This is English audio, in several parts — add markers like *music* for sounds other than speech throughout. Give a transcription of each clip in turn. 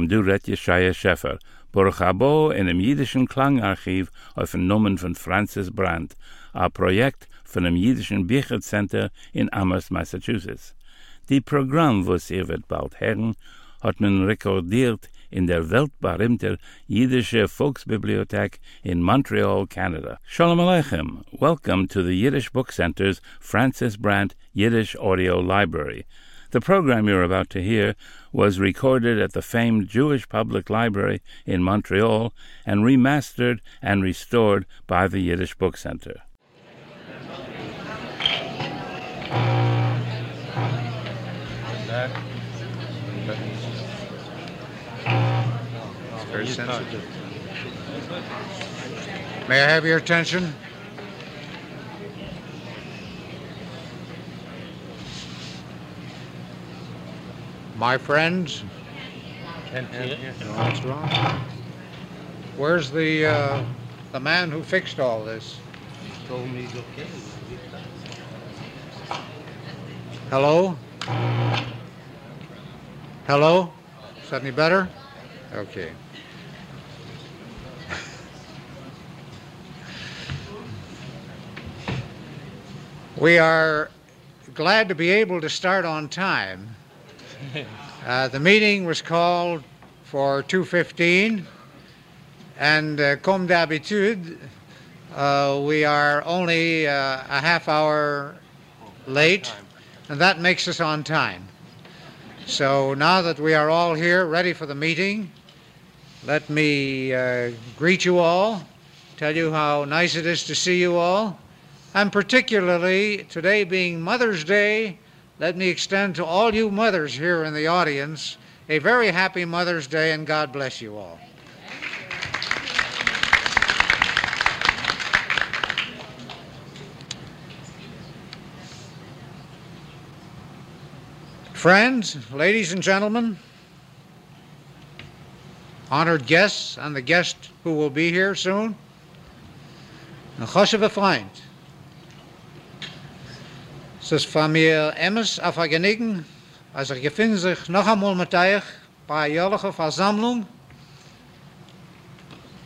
Aleichem, du redt Jeshaya Scheffer. Baruch Habo in dem jüdischen Klangarchiv aufgenommen von Francis Brandt, a Projekt von dem jüdischen Bicher Center in Amherst, Massachusetts. Die Programm, was ihr wird bald hören, hat man rekordiert in der weltberühmte jüdische Volksbibliothek in Montreal, Canada. Shalom Aleichem. Welcome to the Yiddish Book Center's Francis Brandt Yiddish Audio Library. The program you're about to hear was recorded at the famed Jewish Public Library in Montreal and remastered and restored by the Yiddish Book Center. May I have your attention? My friends, what's wrong? Where's the uh, the man who fixed all this? He told me it's okay. Hello? Hello? Is that any better? Okay. *laughs* We are glad to be able to start on time. Uh, the meeting was called for 2:15, and uh, comme d'habitude, uh, we are only uh, a half hour late, and that makes us on time. So now that we are all here, ready for the meeting, let me uh, greet you all, tell you how nice it is to see you all, and particularly today being Mother's Day, let me extend to all you mothers here in the audience a very happy Mother's Day and God bless you all. Friends, ladies and gentlemen, honored guests, and the guest who will be here soon, goede vriend. Es ist von mir Emmes auf ein Genicken, als ich gefinde sich noch einmal mit euch bei einer jährlichen Versammlung.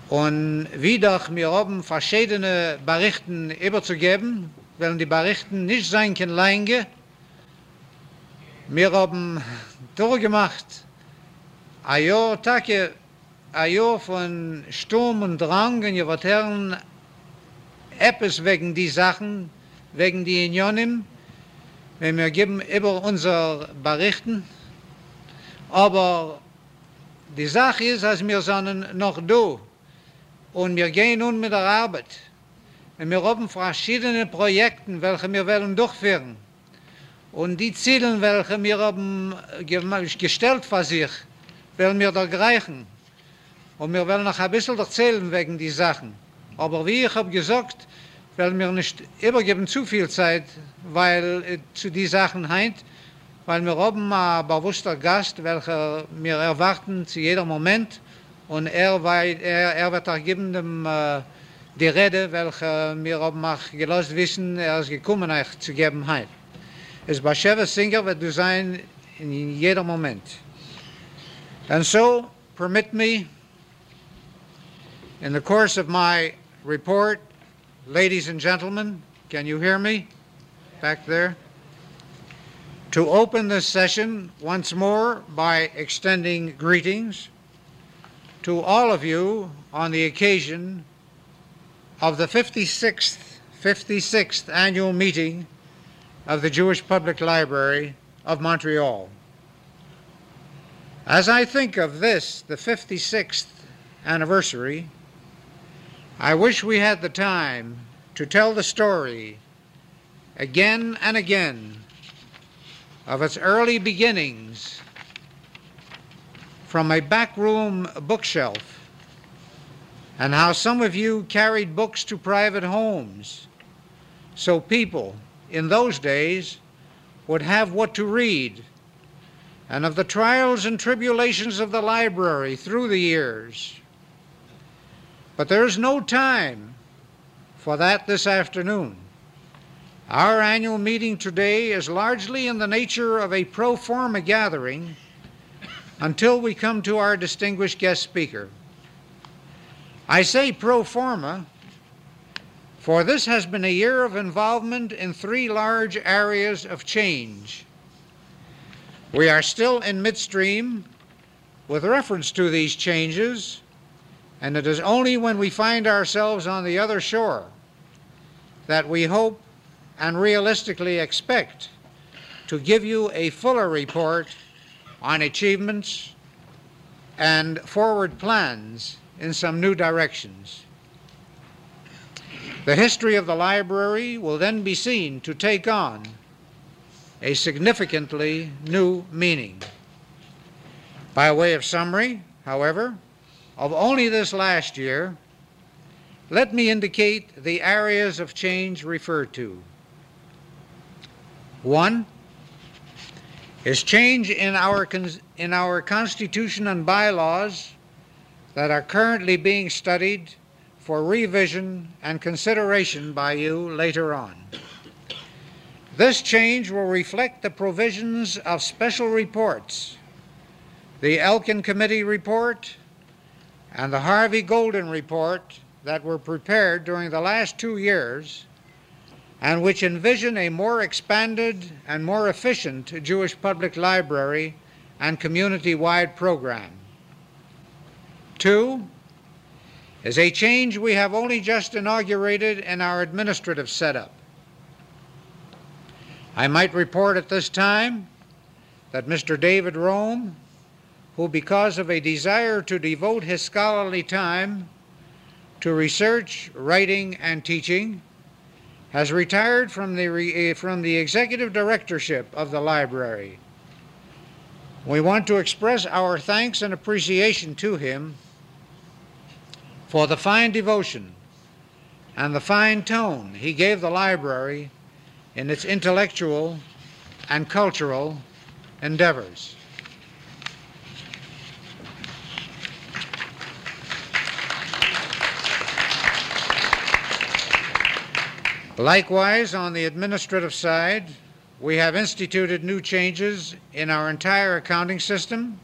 Und wie doch mir oben verschiedene Berichten überzugeben, weil die Berichten nicht sein können lange, wir haben durchgemacht, ein Jahr, Tage, ein Jahr von Sturm und Drang und ihr Herren, etwas wegen die Sachen, wegen die Unionen, wenn wir geben über unsere Berichten, aber die Sache ist, dass wir sind noch da und wir gehen nun mit der Arbeit. Und wir haben verschiedene Projekte, welche wir wollen durchführen. Und die Ziele, welche wir haben gestellt für sich, wollen wir doch erreichen. Und wir wollen noch ein bisschen erzählen wegen die Sachen. Aber wie ich habe gesagt, weil wir nicht übergeben zu viel Zeit, weil äh, zu die Sachen heint, weil wir haben ein bewusster Gast, welcher wir erwarten zu jedem Moment und er, weil, er, er wird auch geben dem, äh, die Rede, welche wir haben auch gelöst wissen, er ist gekommen, euch zu geben heint. Es Basheva Singer wird du sein in jedem Moment. And so, permit me, in the course of my report, Ladies and gentlemen, can you hear me back there? To open this session once more by extending greetings to all of you on the occasion of the 56th, 56th annual meeting of the Jewish Public Library of Montreal. As I think of this, the 56th anniversary, I wish we had the time to tell the story again and again of its early beginnings from a backroom bookshelf and how some of you carried books to private homes so people in those days would have what to read. And of the trials and tribulations of the library through the years but there's no time for that this afternoon. Our annual meeting today is largely in the nature of a pro forma gathering until we come to our distinguished guest speaker. I say pro forma, for this has been a year of involvement in three large areas of change. We are still in midstream with reference to these changes, and it is only when we find ourselves on the other shore that we hope and realistically expect to give you a fuller report on achievements and forward plans in some new directions. The history of the library will then be seen to take on a significantly new meaning. By way of summary, however, of only this last year, let me indicate the areas of change referred to. One is change in our, in our Constitution and bylaws that are currently being studied for revision and consideration by you later on. This change will reflect the provisions of special reports, the Elkin Committee report, and the Harvey Golden report that were prepared during the last two years and which envision a more expanded and more efficient Jewish public library and community wide program. Two is a change we have only just inaugurated in our administrative setup. I might report at this time that Mr. David Rome, who, because of a desire to devote his scholarly time to research, writing, and teaching, has retired from the, re- eh, from the executive directorship of the library. We want to express our thanks and appreciation to him for the fine devotion and the fine tone he gave the library in its intellectual and cultural endeavors. Likewise, on the administrative side, we have instituted new changes in our entire accounting system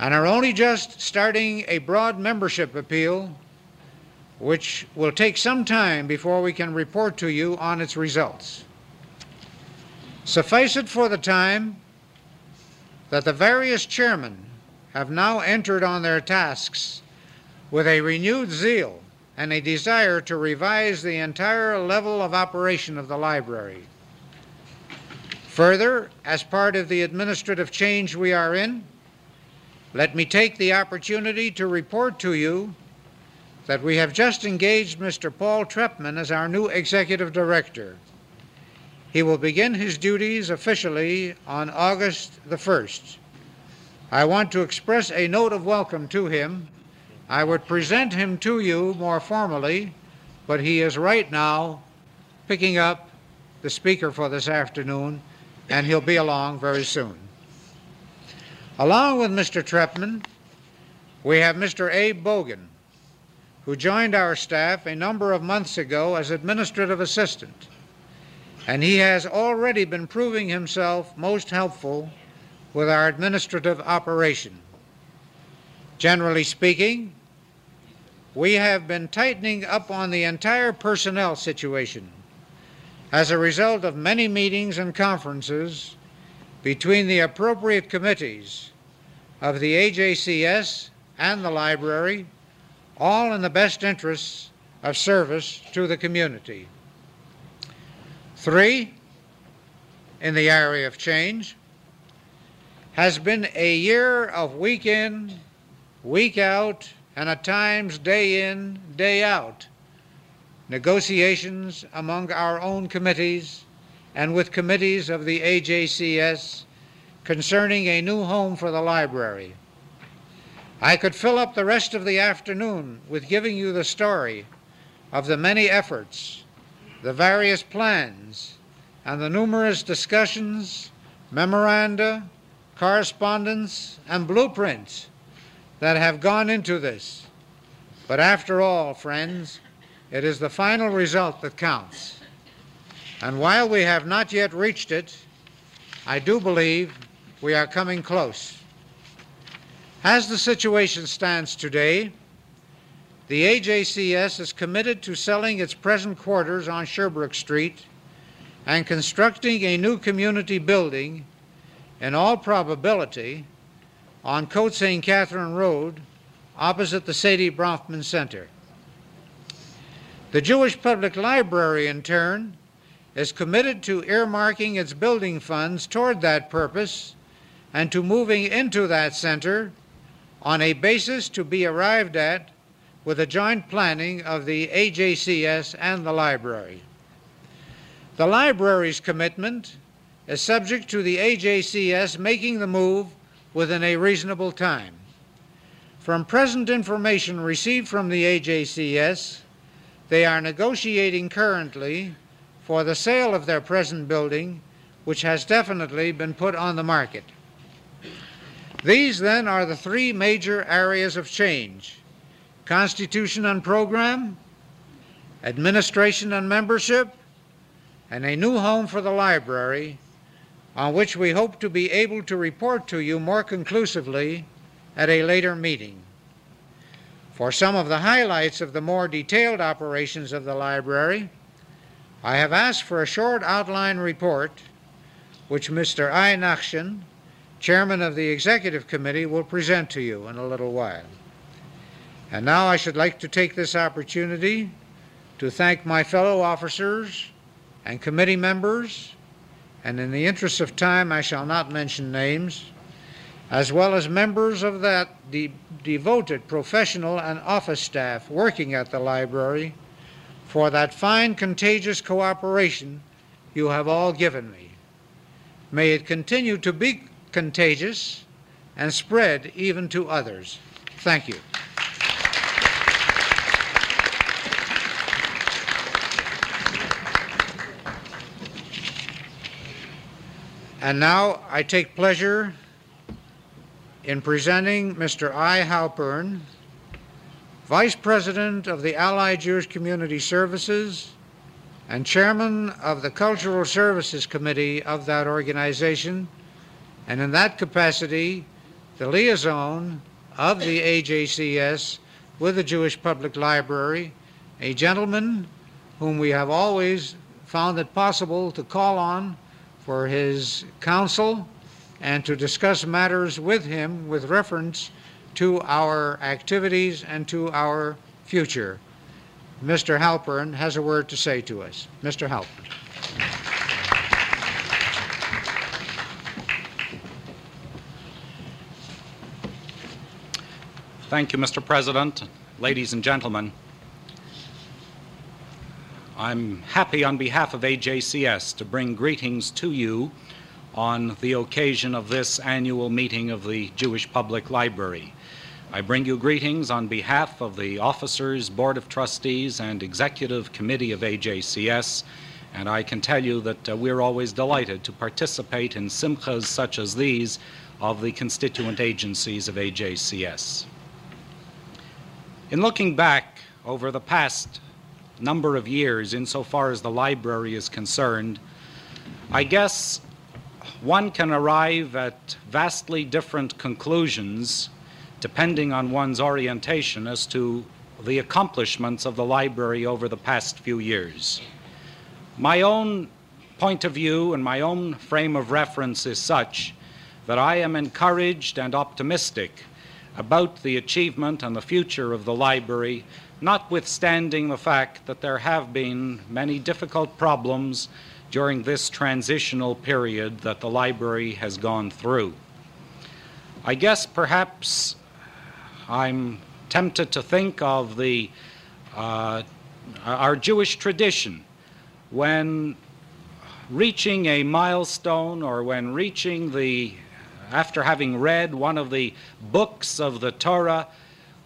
and are only just starting a broad membership appeal, which will take some time before we can report to you on its results. Suffice it for the time that the various chairmen have now entered on their tasks with a renewed zeal and a desire to revise the entire level of operation of the library. Further, as part of the administrative change we are in, let me take the opportunity to report to you that we have just engaged Mr. Paul Trepman as our new executive director. He will begin his duties officially on August the 1st. I want to express a note of welcome to him I would present him to you more formally, but he is right now picking up the speaker for this afternoon, and he'll be along very soon. Along with Mr. Trepman, we have Mr. Abe Bogan, who joined our staff a number of months ago as administrative assistant, and he has already been proving himself most helpful with our administrative operation. Generally speaking, we have been tightening up on the entire personnel situation as a result of many meetings and conferences between the appropriate committees of the AJCS and the library, all in the best interests of service to the community. Three, in the area of change, has been a year of week in, week out, and at times day in, day out, negotiations among our own committees and with committees of the AJCS concerning a new home for the library. I could fill up the rest of the afternoon with giving you the story of the many efforts, the various plans, and the numerous discussions, memoranda, correspondence, and blueprints that have gone into this. But after all, friends, it is the final result that counts. And while we have not yet reached it, I do believe we are coming close. As the situation stands today, the AJCS is committed to selling its present quarters on Sherbrooke Street and constructing a new community building, in all probability, on Cote St. Catherine Road, opposite the Saidye Bronfman Center. The Jewish Public Library, in turn, is committed to earmarking its building funds toward that purpose and to moving into that center on a basis to be arrived at with a joint planning of the AJCS and the library. The library's commitment is subject to the AJCS making the move within a reasonable time. From present information received from the AJCS, they are negotiating currently for the sale of their present building, which has definitely been put on the market. These, then, are the three major areas of change Constitution and program, administration and membership, and a new home for the library, on which we hope to be able to report to you more conclusively at a later meeting. For some of the highlights of the more detailed operations of the library, I have asked for a short outline report, which Mr. I. Nachshin, chairman of the executive committee, will present to you in a little while. And now I should like to take this opportunity to thank my fellow officers and committee members, and in the interest of time, I shall not mention names, as well as members of that de- devoted professional and office staff working at the library for that fine, contagious cooperation you have all given me. May it continue to be contagious and spread even to others. Thank you. And now I take pleasure in presenting Mr. I. Halpern, Vice President of the Allied Jewish Community Services and Chairman of the Cultural Services Committee of that organization, and in that capacity, the liaison of the AJCS with the Jewish Public Library, a gentleman whom we have always found it possible to call on for his counsel and to discuss matters with him with reference to our activities and to our future. Mr. Halpern has a word to say to us. Mr. Halpern. Thank you, Mr. President. Ladies and gentlemen, I'm happy on behalf of AJCS to bring greetings to you on the occasion of this annual meeting of the Jewish Public Library. I bring you greetings on behalf of the officers, Board of Trustees, and Executive Committee of AJCS, and I can tell you that uh, we're always delighted to participate in simchas such as these of the constituent agencies of AJCS. In looking back over the past number of years, insofar as the library is concerned, I guess one can arrive at vastly different conclusions depending on one's orientation as to the accomplishments of the library over the past few years. My own point of view and my own frame of reference is such that I am encouraged and optimistic about the achievement and the future of the library notwithstanding the fact that there have been many difficult problems during this transitional period that the library has gone through. I guess perhaps I'm tempted to think of the uh, our Jewish tradition when reaching a milestone or when reaching the after having read one of the books of the Torah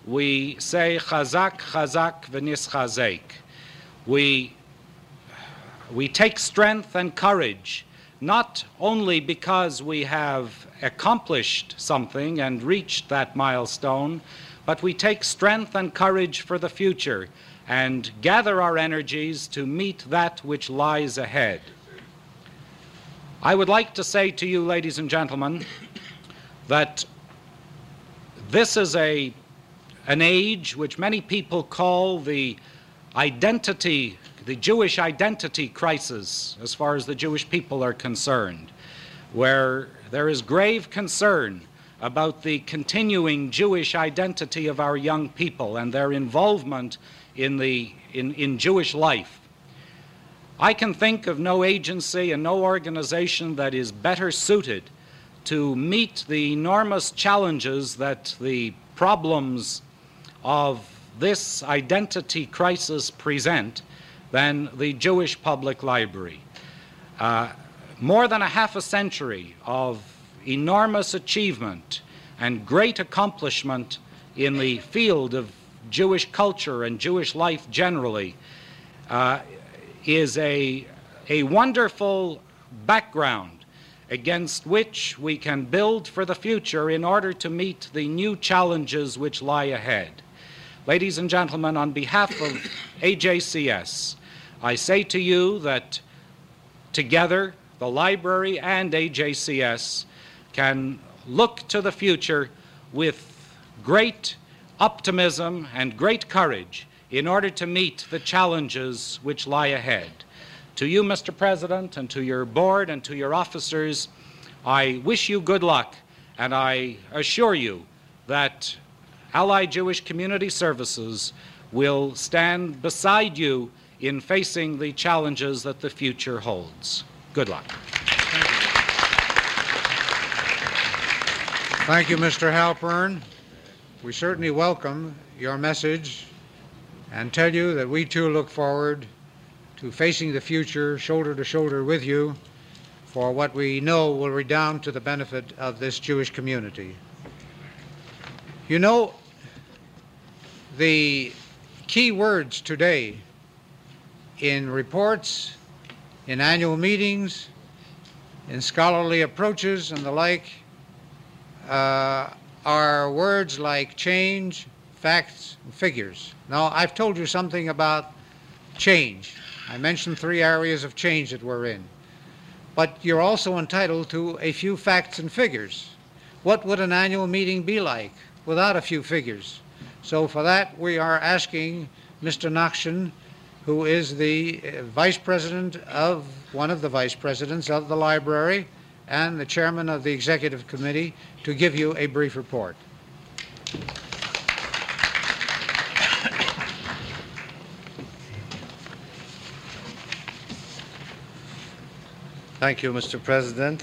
we say chazak, chazak, v'nischazek. We, we take strength and courage, not only because we have accomplished something and reached that milestone, but we take strength and courage for the future and gather our energies to meet that which lies ahead. I would like to say to you, ladies and gentlemen, that this is a, an age which many people call the identity, the Jewish identity crisis, as far as the Jewish people are concerned, where there is grave concern about the continuing Jewish identity of our young people and their involvement in, the, in, in Jewish life. I can think of no agency and no organization that is better suited to meet the enormous challenges that the problems of this identity crisis present than the Jewish Public Library. Uh, more than a half a century of enormous achievement and great accomplishment in the field of Jewish culture and Jewish life generally uh, is a, a wonderful background against which we can build for the future in order to meet the new challenges which lie ahead. Ladies and gentlemen, on behalf of AJCS, I say to you that together, the library and AJCS can look to the future with great optimism and great courage in order to meet the challenges which lie ahead. To you, Mr. President, and to your board and to your officers, I wish you good luck, and I assure you that Allied Jewish Community Services will stand beside you in facing the challenges that the future holds. Good luck. Thank you, Mr. Halpern. We certainly welcome your message and tell you that we too look forward to facing the future shoulder to shoulder with you for what we know will redound to the benefit of this Jewish community. You know, the key words today in reports, in annual meetings, in scholarly approaches and the like uh, are words like change, facts, and figures. Now, I've told you something about change. I mentioned three areas of change that we're in. But you're also entitled to a few facts and figures. What would an annual meeting be like without a few figures? So for that, we are asking Mr. Nachshon, who is the uh, vice president of, one of the vice presidents of the library, and the chairman of the executive committee to give you a brief report. Thank you, Mr. President.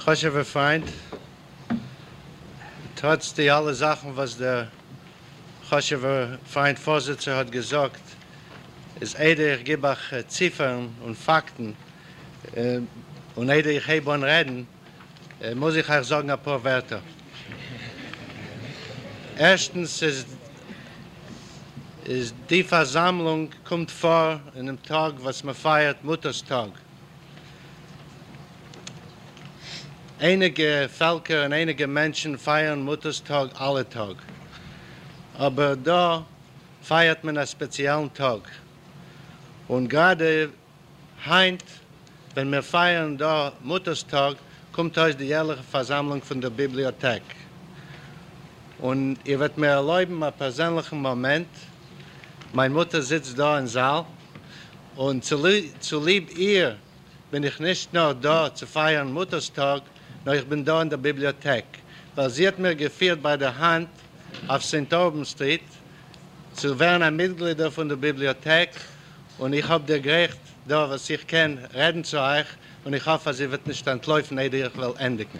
Choshever Feind, trotz die alle Sachen, was der Choshever Feind Vorsitzender hat gesagt, ist Eder, ich gebe auch äh, Ziffern und Fakten, äh, und Eder, ich habe an Reden, äh, muss ich euch sagen ein paar Wörter. Erstens ist, ist die Versammlung kommt vor in einem Tag, was man feiert, Mutterstag. Einige Völker und einige Menschen feiern Mutterstag alle Tag. Aber da feiert man einen speziellen Tag. Und gerade heint, wenn wir feiern da Mutterstag, kommt aus die jährliche Versammlung von der Bibliothek. Und ihr werdet mir erlauben, einen persönlichen Moment. Meine Mutter sitzt da im Saal. Und zu, lie zu lieb ihr bin ich nicht nur da zu feiern Mutterstag, sondern ich bin da in der Bibliothek. Weil sie hat mir geführt bei der Hand auf St. Auburn Street zu werden ein Mitglied von der Bibliothek. Und ich habe dir gerecht, da was ich kenne, reden zu euch. Und ich hoffe, sie wird nicht entläufen, nee, ich will endigen.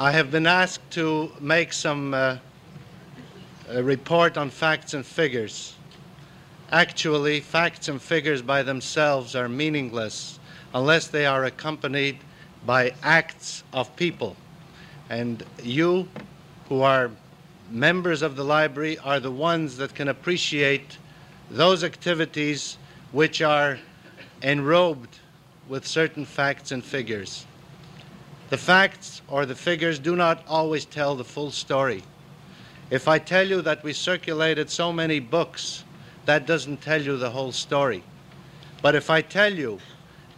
I have been asked to make some uh, a report on facts and figures. Actually, facts and figures by themselves are meaningless unless they are accompanied by acts of people. And you, who are members of the library, are the ones that can appreciate those activities which are enrobed with certain facts and figures. The facts or the figures do not always tell the full story. If I tell you that we circulated so many books, that doesn't tell you the whole story. But if I tell you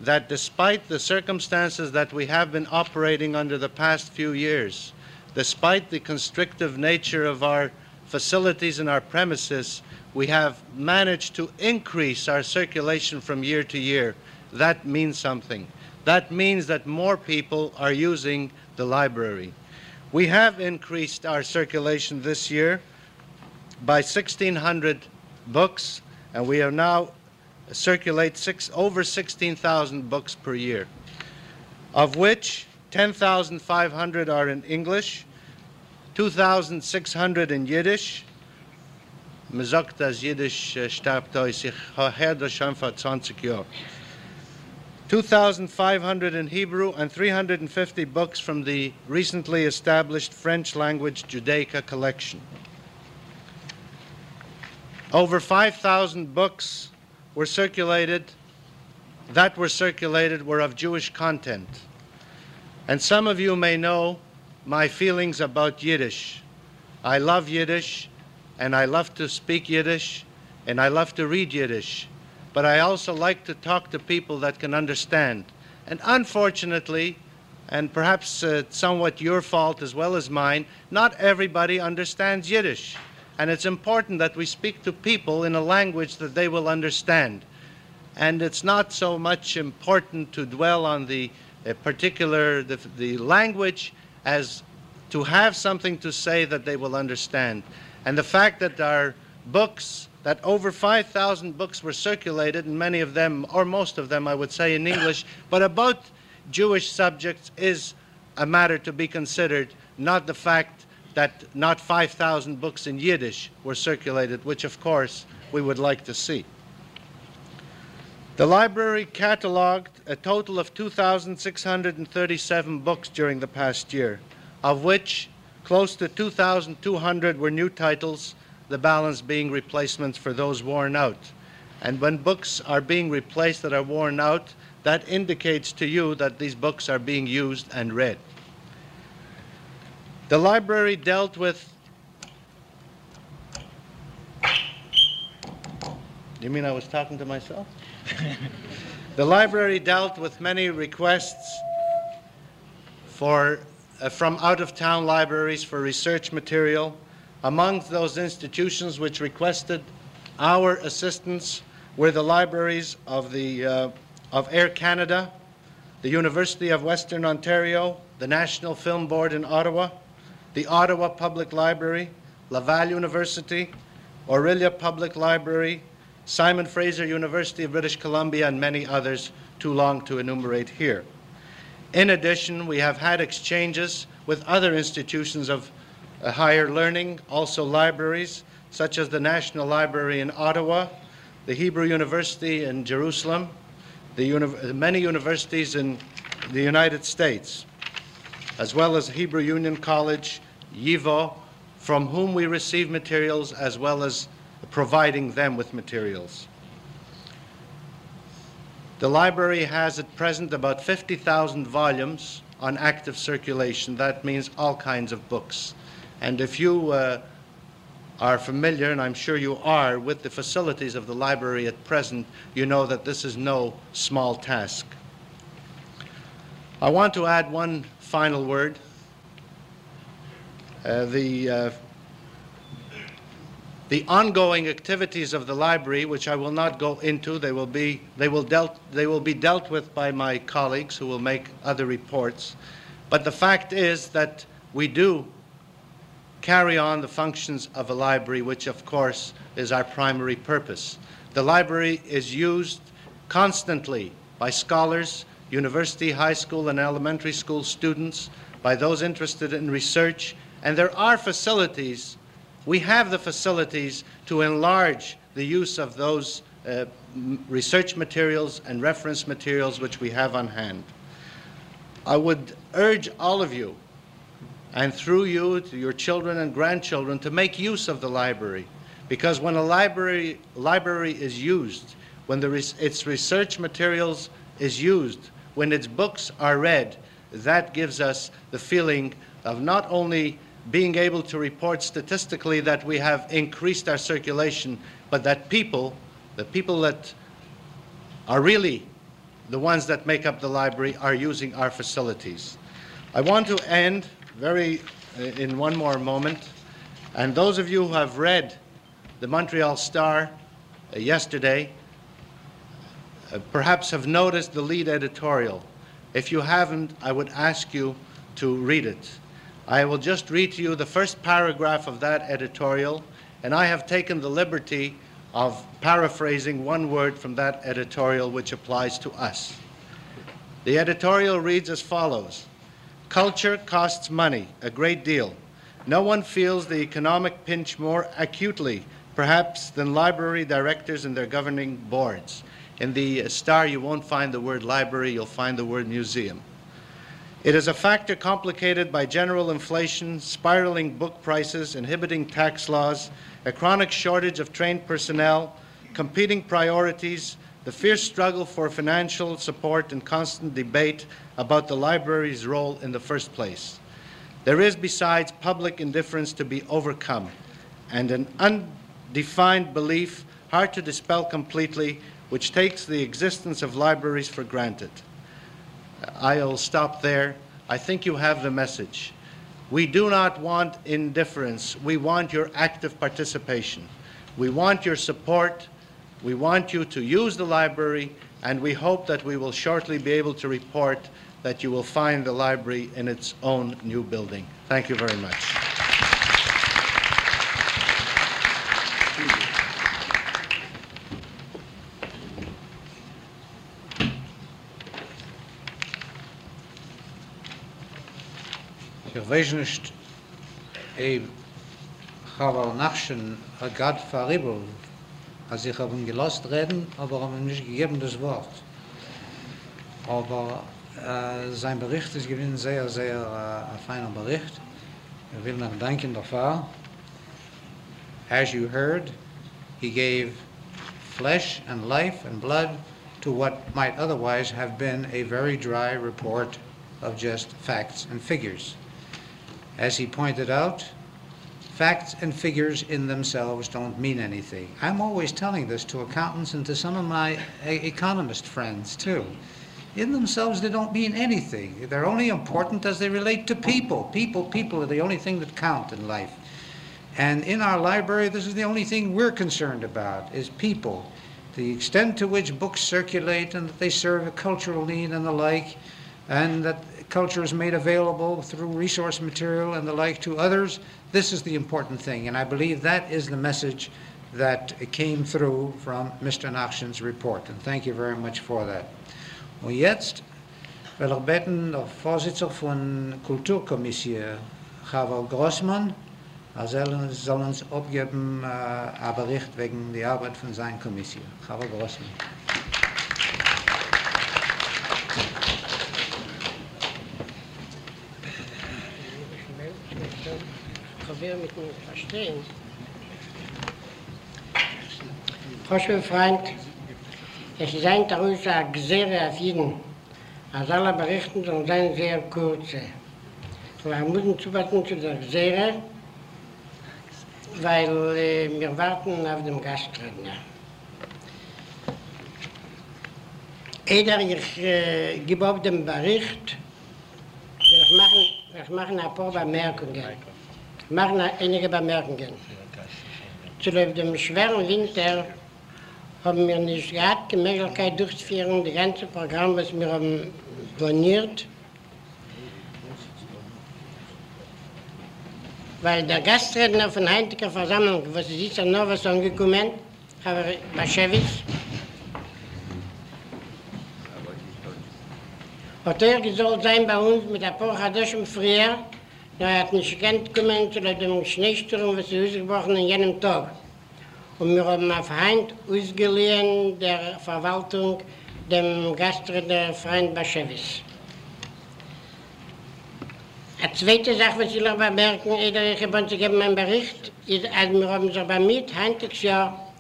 that despite the circumstances that we have been operating under the past few years, despite the constrictive nature of our facilities and our premises, we have managed to increase our circulation from year to year. That means something. That means that more people are using the library. We have increased our circulation this year by 1,600 books, and we are now circulate six, over 16,000 books per year, of which 10,500 are in English, 2,600 in Yiddish. 20 Jahren. 2,500 in Hebrew and 350 books from the recently established French language Judaica collection. Over 5,000 books were circulated, that were circulated were of Jewish content. And some of you may know my feelings about Yiddish. I love Yiddish, and I love to speak Yiddish, and I love to read Yiddish. But I also like to talk to people that can understand. And unfortunately, and perhaps uh, somewhat your fault as well as mine, not everybody understands Yiddish. And it's important that we speak to people in a language that they will understand. And it's not so much important to dwell on the uh, particular the, the language as to have something to say that they will understand. And the fact that our books, that over 5,000 books were circulated, and many of them, or most of them, I would say, in *coughs* English, but about Jewish subjects is a matter to be considered, not the fact that not 5,000 books in Yiddish were circulated, which of course we would like to see. The library cataloged a total of 2,637 books during the past year, of which close to 2,200 were new titles, the balance being replacements for those worn out. And when books are being replaced that are worn out, that indicates to you that these books are being used and read. The library dealt with. You mean I was talking to myself? *laughs* the library dealt with many requests for, uh, from out of town libraries for research material. Among those institutions which requested our assistance were the libraries of, the, uh, of Air Canada, the University of Western Ontario, the National Film Board in Ottawa, the Ottawa Public Library, Laval University, Orillia Public Library, Simon Fraser University of British Columbia, and many others too long to enumerate here. In addition, we have had exchanges with other institutions of uh, higher learning, also libraries, such as the National Library in Ottawa, the Hebrew University in Jerusalem, the uni- many universities in the United States, as well as Hebrew Union College YIVO, from whom we receive materials as well as providing them with materials. The library has at present about 50,000 volumes on active circulation. That means all kinds of books. And if you uh, are familiar, and I'm sure you are, with the facilities of the library at present, you know that this is no small task. I want to add one final word. Uh, the, uh, the ongoing activities of the library, which I will not go into, they will be, they will dealt, they will be dealt with by my colleagues who will make other reports. But the fact is that we do carry on the functions of a library, which of course is our primary purpose. The library is used constantly by scholars, university, high school, and elementary school students, by those interested in research, and there are facilities, we have the facilities to enlarge the use of those uh, research materials and reference materials which we have on hand. I would urge all of you, and through you to your children and grandchildren, to make use of the library. Because when a library, library is used, when res its research materials is used, when its books are read, that gives us the feeling of not only being able to report statistically that we have increased our circulation, but that people, the people that are really the ones that make up the library, are using our facilities. I want to end very uh, in one more moment, and those of you who have read the Montreal Star uh, yesterday uh, perhaps have noticed the lead editorial. If you haven't, I would ask you to read it. I will just read to you the first paragraph of that editorial, and I have taken the liberty of paraphrasing one word from that editorial which applies to us. The editorial reads as follows Culture costs money, a great deal. No one feels the economic pinch more acutely, perhaps, than library directors and their governing boards. In the star, you won't find the word library, you'll find the word museum. It is a factor complicated by general inflation, spiraling book prices, inhibiting tax laws, a chronic shortage of trained personnel, competing priorities, the fierce struggle for financial support, and constant debate about the library's role in the first place. There is, besides, public indifference to be overcome and an undefined belief, hard to dispel completely, which takes the existence of libraries for granted. I'll stop there. I think you have the message. We do not want indifference. We want your active participation. We want your support. We want you to use the library, and we hope that we will shortly be able to report that you will find the library in its own new building. Thank you very much. Weiß nicht, ich habe nachschen a Gott verribbel, als ich habe ihn gelost reden, aber habe ihm nicht gegeben das Wort. Aber äh, sein Bericht ist gewesen sehr, sehr äh, ein feiner Bericht. Ich will noch danken dafür. As you heard, he gave flesh and life and blood to what might otherwise have been a very dry report of just facts and figures. As he pointed out, facts and figures in themselves don't mean anything. I'm always telling this to accountants and to some of my e- economist friends, too. In themselves, they don't mean anything. They're only important as they relate to people. People, people are the only thing that count in life. And in our library, this is the only thing we're concerned about, is people. The extent to which books circulate and that they serve a cultural need and the like, and that culture is made available through resource material and the like to others, this is the important thing. And I believe that is the message that came through from Mr. Nachshen's report. And thank you very much for that. Und jetzt will ich beten der Vorsitzender von Kulturkommissie, Chaval Grossmann, er soll, soll uns abgeben äh, einen Bericht wegen der Arbeit von seiner Kommission. Chaval Grossmann. Probieren mit mir verstehen. Frau Freund, es ist ein Tarus a Gzere auf jeden. Als alle Berichten sollen sein sehr kurze. Wir müssen zuwarten zu der Gzere, weil äh, wir warten auf dem Gastredner. Eder, ich äh, gebe auf den Bericht, wir machen, wir machen ein paar Bemerkungen. Machen einige Bemerkungen. Zu dem schweren Winter haben wir nicht gehabt, die Möglichkeit durchzuführen, das ganze Programm, was wir haben planiert. Weil der Gastredner von der heutigen Versammlung, was ist ja noch was angekommen, Herr Baschewitz, hat er gesagt sein bei uns mit der Porchadoschem früher, Er hat nicht gekannt gekommen zu dem Schneesturm, was er ausgebrochen in jenem Tag. Und wir haben auf Hand ausgeliehen der Verwaltung dem Gastredner Freund Baschewitz. Eine zweite Sache, was ich noch bemerken, ich habe uns gegeben einen Bericht, ist, als wir haben uns aber mit, heintiges Jahr,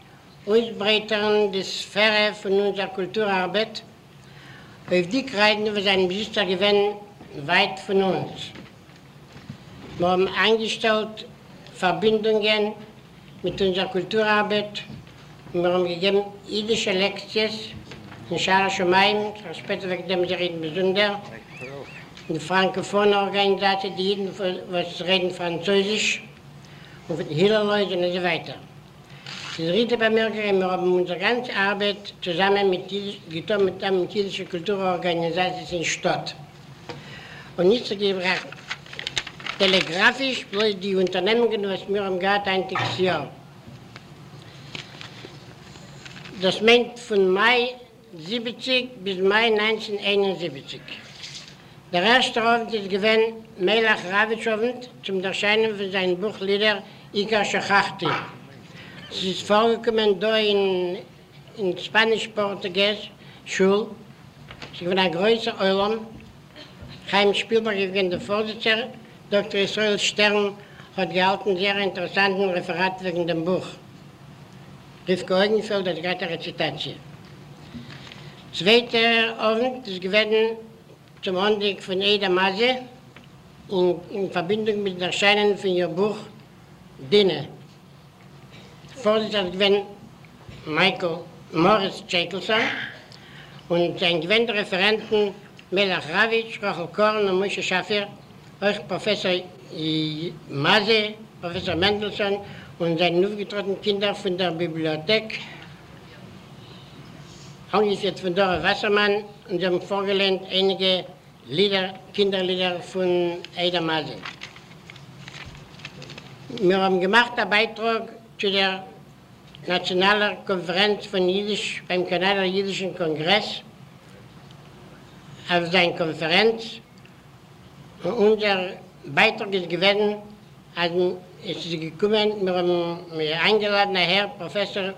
ausbreitern die Sphäre von unserer Kulturarbeit, auf die Kreiden, wo sein Besitzer gewinnen, weit von uns. Wir haben eingestellt Verbindungen mit unserer Kulturarbeit. Wir haben gegeben jüdische Lektionen in Schara Schumayim, später wegen dem sie reden besonder, in Frankophone-Organisation, die Jeden, was reden Französisch, und für die Hillerleute und so weiter. Die dritte Bemerkung, wir haben unsere ganze Arbeit zusammen mit, getan mit der jüdischen Kulturorganisation in Stott. Und nicht zu geben, telegrafisch, bloß die Unternehmungen, was wir haben gehabt, ein Jahr. Das meint von Mai 70 bis Mai 1971. Der erste Abend ist gewesen Melach Ravitsch-Abend zum Erscheinen von seinem Buch Lieder Ika Schachachti. Es ist vorgekommen da in, in Spanisch-Portugies Schul. Es ist ein größer Eulam. Chaim Spielberg ist der Vorsitzender. Dr. Israel Stern hat gehalten sehr interessanten Referat wegen dem Buch. Rivke Eugenfeld hat gerade eine Rezitation. Zweiter Abend ist gewesen zum Anblick von Eda Mase in, in Verbindung mit der Erscheinen von ihr Buch Dinne. Vorsitzender gewesen Michael Morris Jekyllson und sein gewähnter Referenten Melach Ravitsch, Rochel Korn und Moshe Schaffer, auch Professor Mase, Professor Mendelssohn und seine aufgetretenen Kinder von der Bibliothek angeführt von Dora Wassermann und sie haben vorgelehnt einige Lieder, Kinderlieder von Eida Mase. Wir haben gemacht einen Beitrag zu der Nationalen Konferenz von Jüdisch, beim Kanadier Jüdischen Kongress, auf seiner Konferenz. Und unser Beitrag ist gewesen, also es ist gekommen, wir haben mir eingeladen, Herr Professor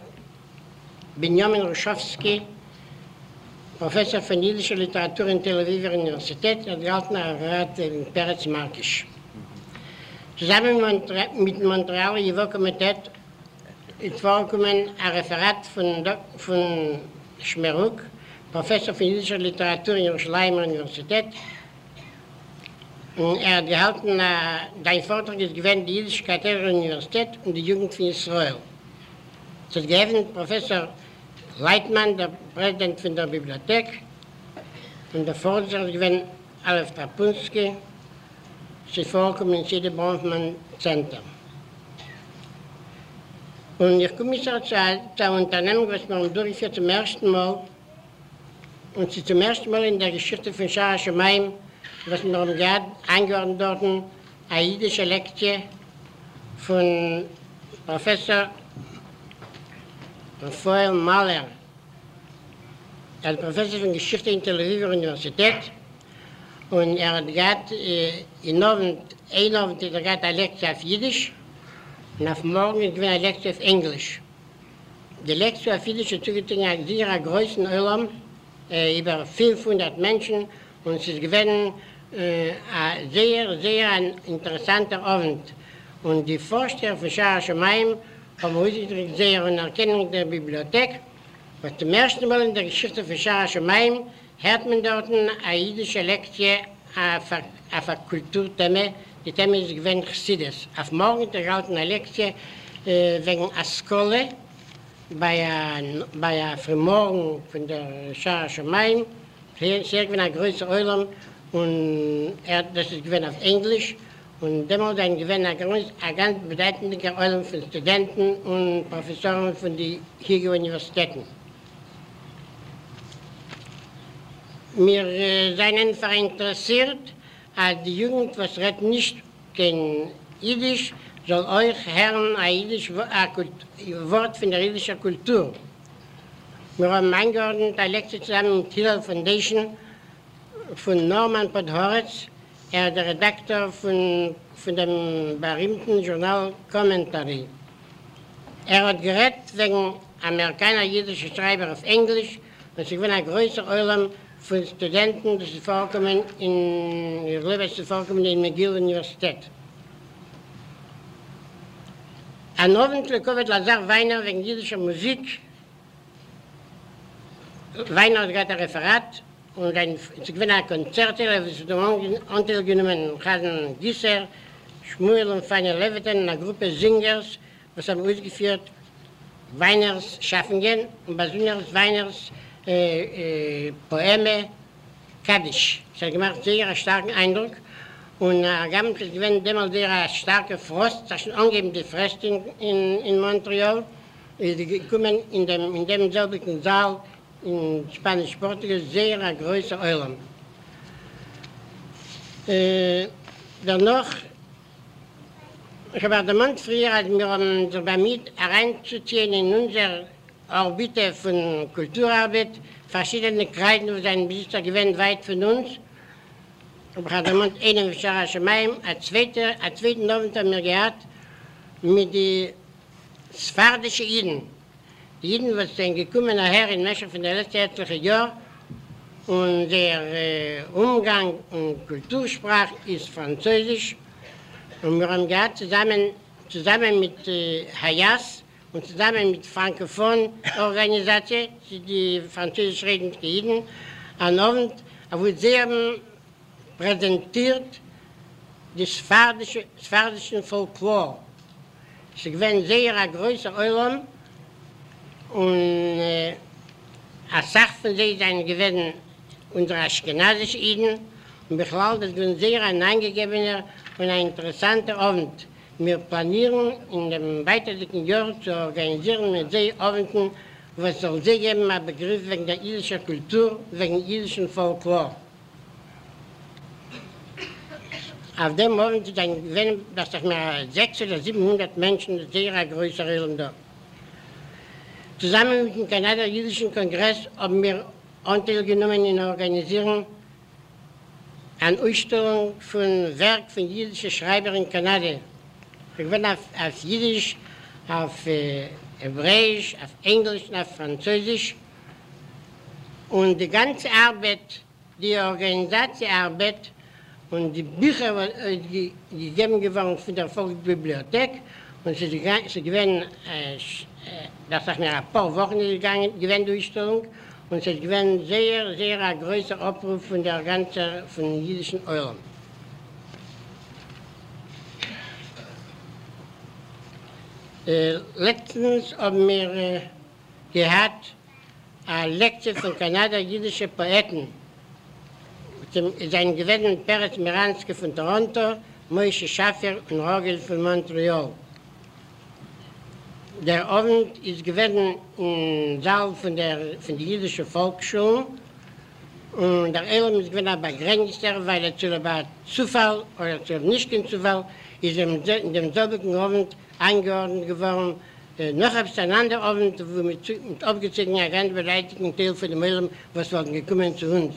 Benjamin Ruschowski, Professor von jüdischer Literatur in Tel Aviv Universität, er galt nach Rat in Peretz Markisch. Zusammen mit dem Montrealer Jevo-Komitee ist vorgekommen ein Referat von, von Schmeruk, Professor von jüdischer Literatur in Jerusalem Universität. Und er hat gehalten, uh, dein Vortrag ist gewähnt die Jüdischkeit der Universität und die Jugend von Israel. Hat gegeben Professor Leitmann, der Präsident von der Bibliothek, und der Vorsitzende gewesen Alef Trapunski, sie vorkommen in Siede Bronfmann Center. Und ich komme jetzt zu der Unternehmung, was wir durchführen zum ersten Mal, und sie zum ersten Mal in der Geschichte von Shara Shemaim, was wir haben gehabt, eingehört dort, eine jüdische Lektie von Professor Raphael Mahler. Er Professor von Geschichte in Tel Aviv Universität und er hat gehabt, äh, in Abend, ein Abend hat er gehabt eine Lektie auf Jiddisch und auf morgen hat er eine Lektie auf Englisch. Die Lektie auf Jiddisch hat zugetan eine sehr große Ölung, äh, über 500 Menschen und es ist gewesen äh, ein sehr, sehr ein interessanter Abend. Und die Vorsteher von Schara Schumayim haben ausgedrückt sehr in Erkennung der Bibliothek. Was zum ersten Mal in der Geschichte von Schara Schumayim hört man dort eine jüdische Lektie auf der Kulturthema. Die Thema ist gewähnt Chassidus. Auf morgen der gehalten eine Lektie äh, wegen Askole bei der Frühmorgen von der Schara Schumayim. Sehr, gewähnt eine größere Eulam und er, das ist gewähnt auf Englisch. Und dem hat ein Gewinn ein ganz, ein ganz bedeutender Rolle für Studenten und Professoren von den hier Universitäten. Wir äh, sind einfach interessiert, als die Jugend, was redet nicht kein Jiddisch, soll euch hören ein Jiddisch ein Wort von der jüdischen Kultur. Wir haben eingeordnet, eine Lektion zusammen mit Hillel Foundation von Norman Podhoretz, Er ist der Redakteur von, von dem berühmten Journal Commentary. Er hat gerät wegen amerikaner-jüdischer Schreiber auf Englisch und sie gewinnen ein größer Eulam von Studenten, die sie vorkommen in, ich glaube, sie vorkommen in McGill-Universität. An Abend kommt Lazar Weiner wegen jüdischer Musik. Weiner hat ein Referat und ein zu gewinnen Konzerte, das ist der Anteil genommen, Hasen Gisser, Schmuel und Feine Leviten, eine Gruppe Singers, was haben ausgeführt, Weiners Schaffingen und Basuners Weiners äh, äh, Poeme, Kaddisch. Es hat gemacht sehr starken Eindruck. Und er gab es gewinnt immer sehr starke Frost, das ist angeben die Frost in, in, in Montreal. Sie gekommen in dem, in dem selben Saal in Spanisch Portugal sehr a große Eulen. Äh, danach, noch, ich habe den Mann früher, als wir haben so hereinzuziehen in unser Orbite von Kulturarbeit, verschiedene Kreiden, wo sein Besitzer gewinnt weit von uns, Und ich hatte mit einem Schara Schemaim, ein zweiter, ein zweiter Novent haben wir gehabt, mit die Sephardischen Iden. Die Iden, die sind gekommen nachher in Menschen von der letzten herzlichen Jahr, und der äh, Umgang und Kultursprache ist Französisch. Und wir haben gehabt, zusammen, zusammen mit äh, Hayas und zusammen mit Frankophon-Organisation, die französisch redenden Iden, an Abend, wo sie haben präsentiert das fardische fardischen Folklore. Sie gewinnen sehr größer Eulam und äh, als Sach von sie sind gewinnen unsere Aschkenazische Iden und glaube, das sehr ein eingegebener und ein interessanter Abend. Wir planieren in dem weiteren Jahr zu organisieren mit sie Abenden, was soll sie geben, ein Begriff wegen der jüdischen Kultur, wegen jüdischen Folklore. Auf dem Morgen sind Gewinn, dass das mehr 600 oder 700 Menschen sehr größer sind. Zusammen mit dem Kanada-Jüdischen Kongress haben wir Anteil genommen in der Organisierung an Ausstellung von Werk von jüdischen Schreibern in Kanada. Wir gewinnen auf, auf Jüdisch, auf äh, Hebräisch, auf Englisch und auf Französisch. Und die ganze Arbeit, die Organisationsarbeit, und die Bücher, äh, die, die gegeben geworden von der Volksbibliothek, und sie, sie gewinnen, äh, das sagt mir, ein paar Wochen gegangen, gewinnen die Ausstellung, und sie gewinnen sehr, sehr ein größer Abruf von der ganzen, von den jüdischen Eulen. Äh, letztens haben wir äh, gehabt, eine Lektion von Kanada-jüdischen Poeten, zum sein gewesen Peretz Miranski von Toronto, Moishe Schaffer und Rogel von Montreal. Der Abend ist gewesen im Saal von der, von der jüdischen Volksschule und der Elam ist gewesen aber Grenzer, weil er zu der Zufall oder zu nicht kein Zufall ist in dem selben Abend eingeordnet geworden, Äh, noch bisschen anderer Abend, wo mit, mit aufgezogen haben, ganz beleidigten Teil von dem Elam, was war gekommen zu uns.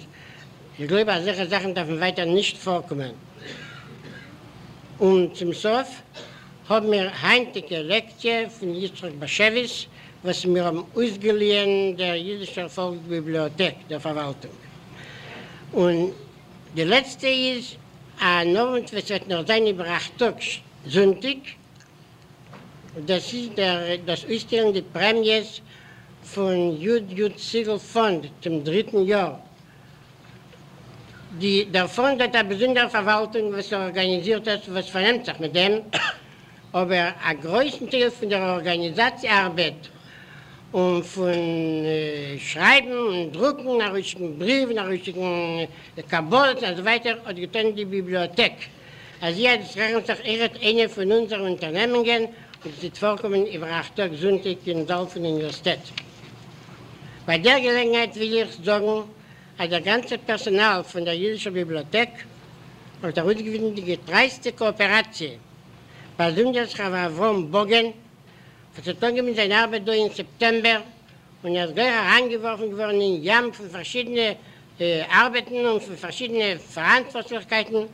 Ich glaube, solche Sachen dürfen weiter nicht vorkommen. Und zum Sof haben wir heutige Lektion von Yitzhak Baschewitz, was wir haben ausgeliehen der jüdischen Volksbibliothek der Verwaltung. Und die letzte ist, ein Abend, was wird noch sein, überracht Sonntag, das ist der, das Ausstellung der Prämies von Jud Jud Siegel Fond zum dritten Jahr. die der Fond hat eine besondere Verwaltung, was er organisiert hat, was vernimmt sich mit dem, aber ein größten Teil von der Organisationsarbeit und von äh, Schreiben und Drucken, nach richtigen Briefen, nach richtigen äh, Kabols und so weiter, hat getan die Bibliothek. Also hier hat es sich eher eine von unseren Unternehmungen und ist vorkommen über acht Tage Sonntag in der Universität. Bei der Gelegenheit will ich sagen, als der ganze Personal von der jüdischen Bibliothek und der die getreiste Kooperation. Besonders Rav Avrom Bogen, was er tun mit seiner Arbeit durch im September und er ist gleich herangeworfen geworden in Jam von verschiedenen äh, Arbeiten und von verschiedenen Verantwortlichkeiten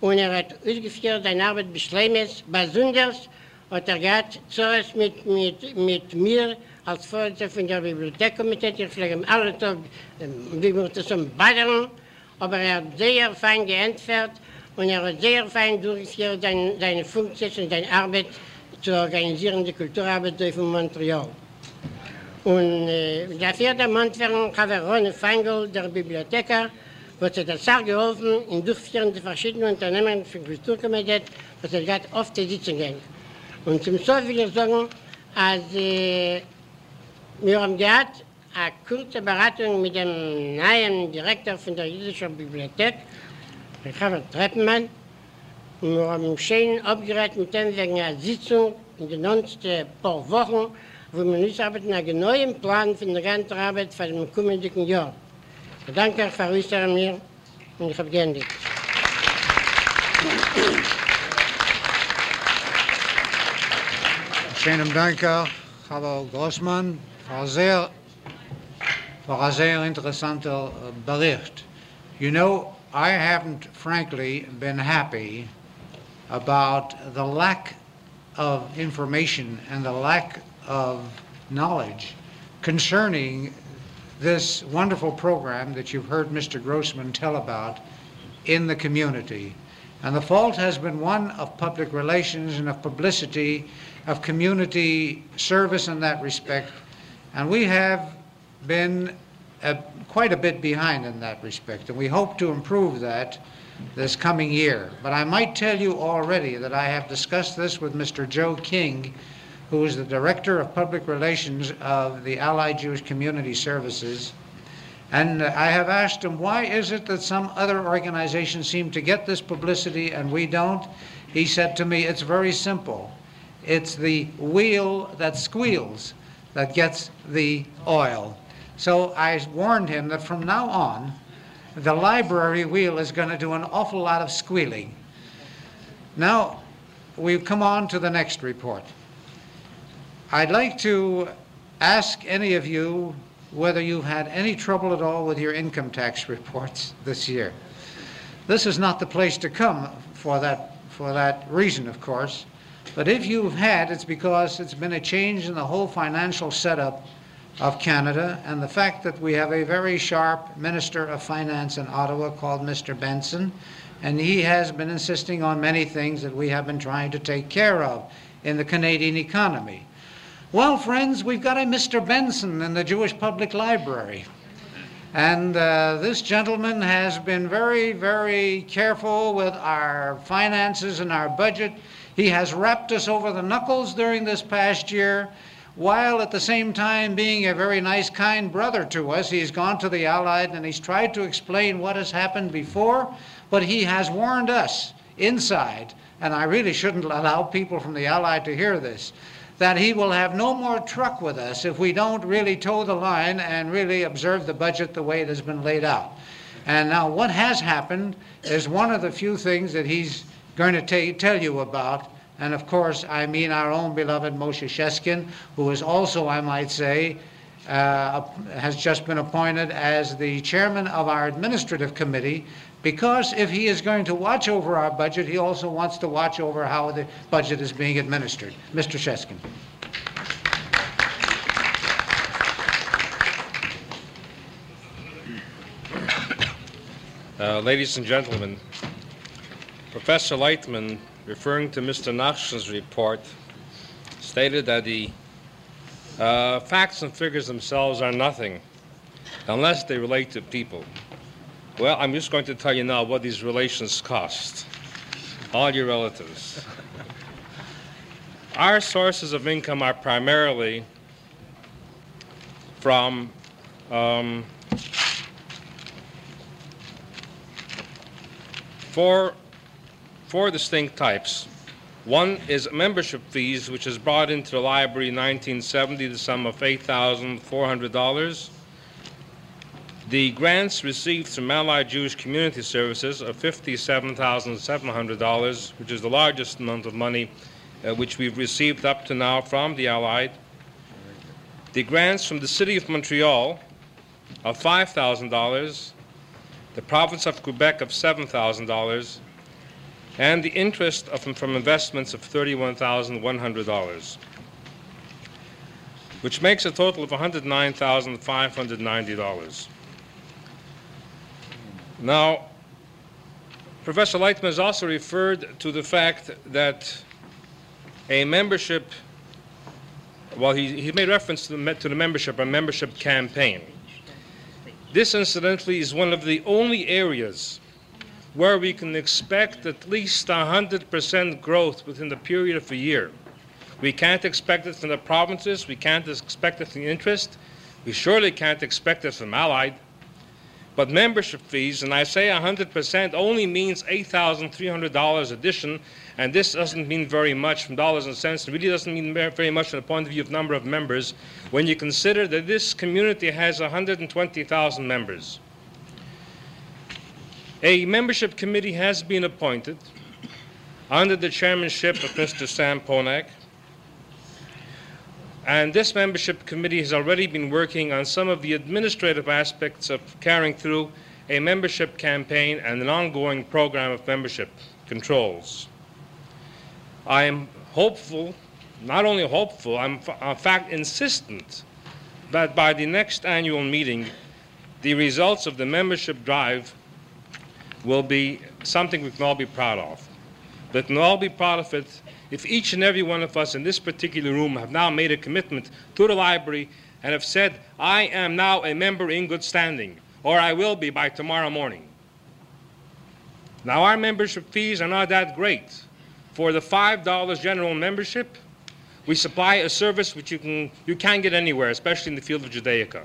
und er hat ausgeführt seine Arbeit bis Schleimes. Besonders hat er gehabt zuerst mit, mit, mit mir als Vorsitzender von der Bibliothekkomitee, ich pflege ihm alle Tag, ähm, wie wir das so badern, aber er hat sehr fein geentfert und er hat sehr fein durchgeführt seine, seine Funktion und seine Arbeit zu organisieren, die Kulturarbeit durch Montreal. Und äh, der vierte Montferner, Chaverone Feingel, der Bibliotheker, wird sich das auch geholfen, in durchführen die verschiedenen Unternehmen für Kulturkomitee, was er gerade oft sitzen gehen. Und zum Schluss will ich sagen, als äh, Wir haben gehabt eine kurze Beratung mit dem neuen Direktor von der Jüdischen Bibliothek, Richard Treppenmann. Und wir haben schön abgerät mit dem wegen einer Sitzung in den nächsten paar Wochen, wo wir uns arbeiten einen neuen Plan für die ganze Arbeit für den kommenden Jahr. Ich danke euch für euch, mir, und ich habe dich. Schönen Dank, Frau Grossmann, war sehr, war ein sehr interessanter Bericht. You know, I haven't frankly been happy about the lack of information and the lack of knowledge concerning this wonderful program that you've heard Mr. Grossman tell about in the community. And the fault has been one of public relations and of publicity, of community service in that respect. And we have been uh, quite a bit behind in that respect, and we hope to improve that this coming year. But I might tell you already that I have discussed this with Mr. Joe King, who is the Director of Public Relations of the Allied Jewish Community Services. And I have asked him, why is it that some other organizations seem to get this publicity and we don't? He said to me, it's very simple. It's the wheel that squeals that gets the oil. So I warned him that from now on, the library wheel is going to do an awful lot of squealing. Now, we've come on to the next report. I'd like to ask any of you whether you've had any trouble at all with your income tax *laughs* reports this year. This is not the place to come for that, for that reason, of course. But if you've had, it's because it's been a change in the whole financial setup of Canada and the fact that we have a very sharp Minister of Finance in Ottawa called Mr. Benson, and he has been insisting on many things that we have been trying to take care of in the Canadian economy. Well, friends, we've got a Mr. Benson in the Jewish Public Library. And uh, this gentleman has been very, very careful with our finances and our budget. He has wrapped us over the knuckles during this past year, while at the same time being a very nice, kind brother to us. He's gone to the Allied and he's tried to explain what has happened before, but he has warned us inside, and I really shouldn't *laughs* allow people from the Allied to hear this that he will have no more truck with us if we don't really toe the line and really observe the budget the way it has been laid out. And now, what has happened is one of the few things that he's going to tell you about. And of course, I mean our own beloved Moshe Sheskin, who is also, I might say, uh, has just been appointed as the chairman of our administrative committee because if he is going to watch over our budget, he also wants to watch over how the budget is being administered. Mr. Sheskin. Uh, ladies and gentlemen, Professor Leitman, referring to Mr. Nachshon's report, stated that the uh, facts and figures themselves are nothing unless they relate to people. Well, I'm just going to tell you now what these relations cost. All your relatives. Our sources of income are primarily from um, four, four distinct types. One is membership fees, which is brought into the library in 1970, the sum of $8,400. The grants received from Allied Jewish Community Services of $57,700, which is the largest amount of money uh, which we've received up to now from the Allied. The grants from the City of Montreal of $5,000, the province of Quebec of $7,000, and the interest of, from investments of $31,100, which makes a total of $109,590. Now, Professor Leitman has also referred to the fact that a membership, well, he, he made reference to the, to the membership, a membership campaign. This, incidentally, is one of the only areas where we can expect at least 100% growth within the period of a year. We can't expect it from the provinces, we can't expect it from the interest, We surely can't expect it from Allied. But membership fees, and I say 100%, only means $8,300 addition, and this doesn't mean very much from dollars and cents. It really doesn't mean very much from the point of view of number of members when you consider that this community has 120,000 members. A membership committee has been appointed under the chairmanship of Mr. Sam Ponak. And this membership committee has already been working on some of the administrative aspects of carrying through a membership campaign and an ongoing program of membership controls. I am hopeful, not only hopeful, I'm in fact insistent that by the next annual meeting, the results of the membership drive will be something we can all be proud of. We can all be proud of it if each and every one of us in this particular room have now made a commitment to the library and have said, I am now a member in good standing, or I will be by tomorrow morning. Now, our membership fees are not that great. For the $5 general membership, we supply a service which you, can, you can't get anywhere, especially in the field of Judaica.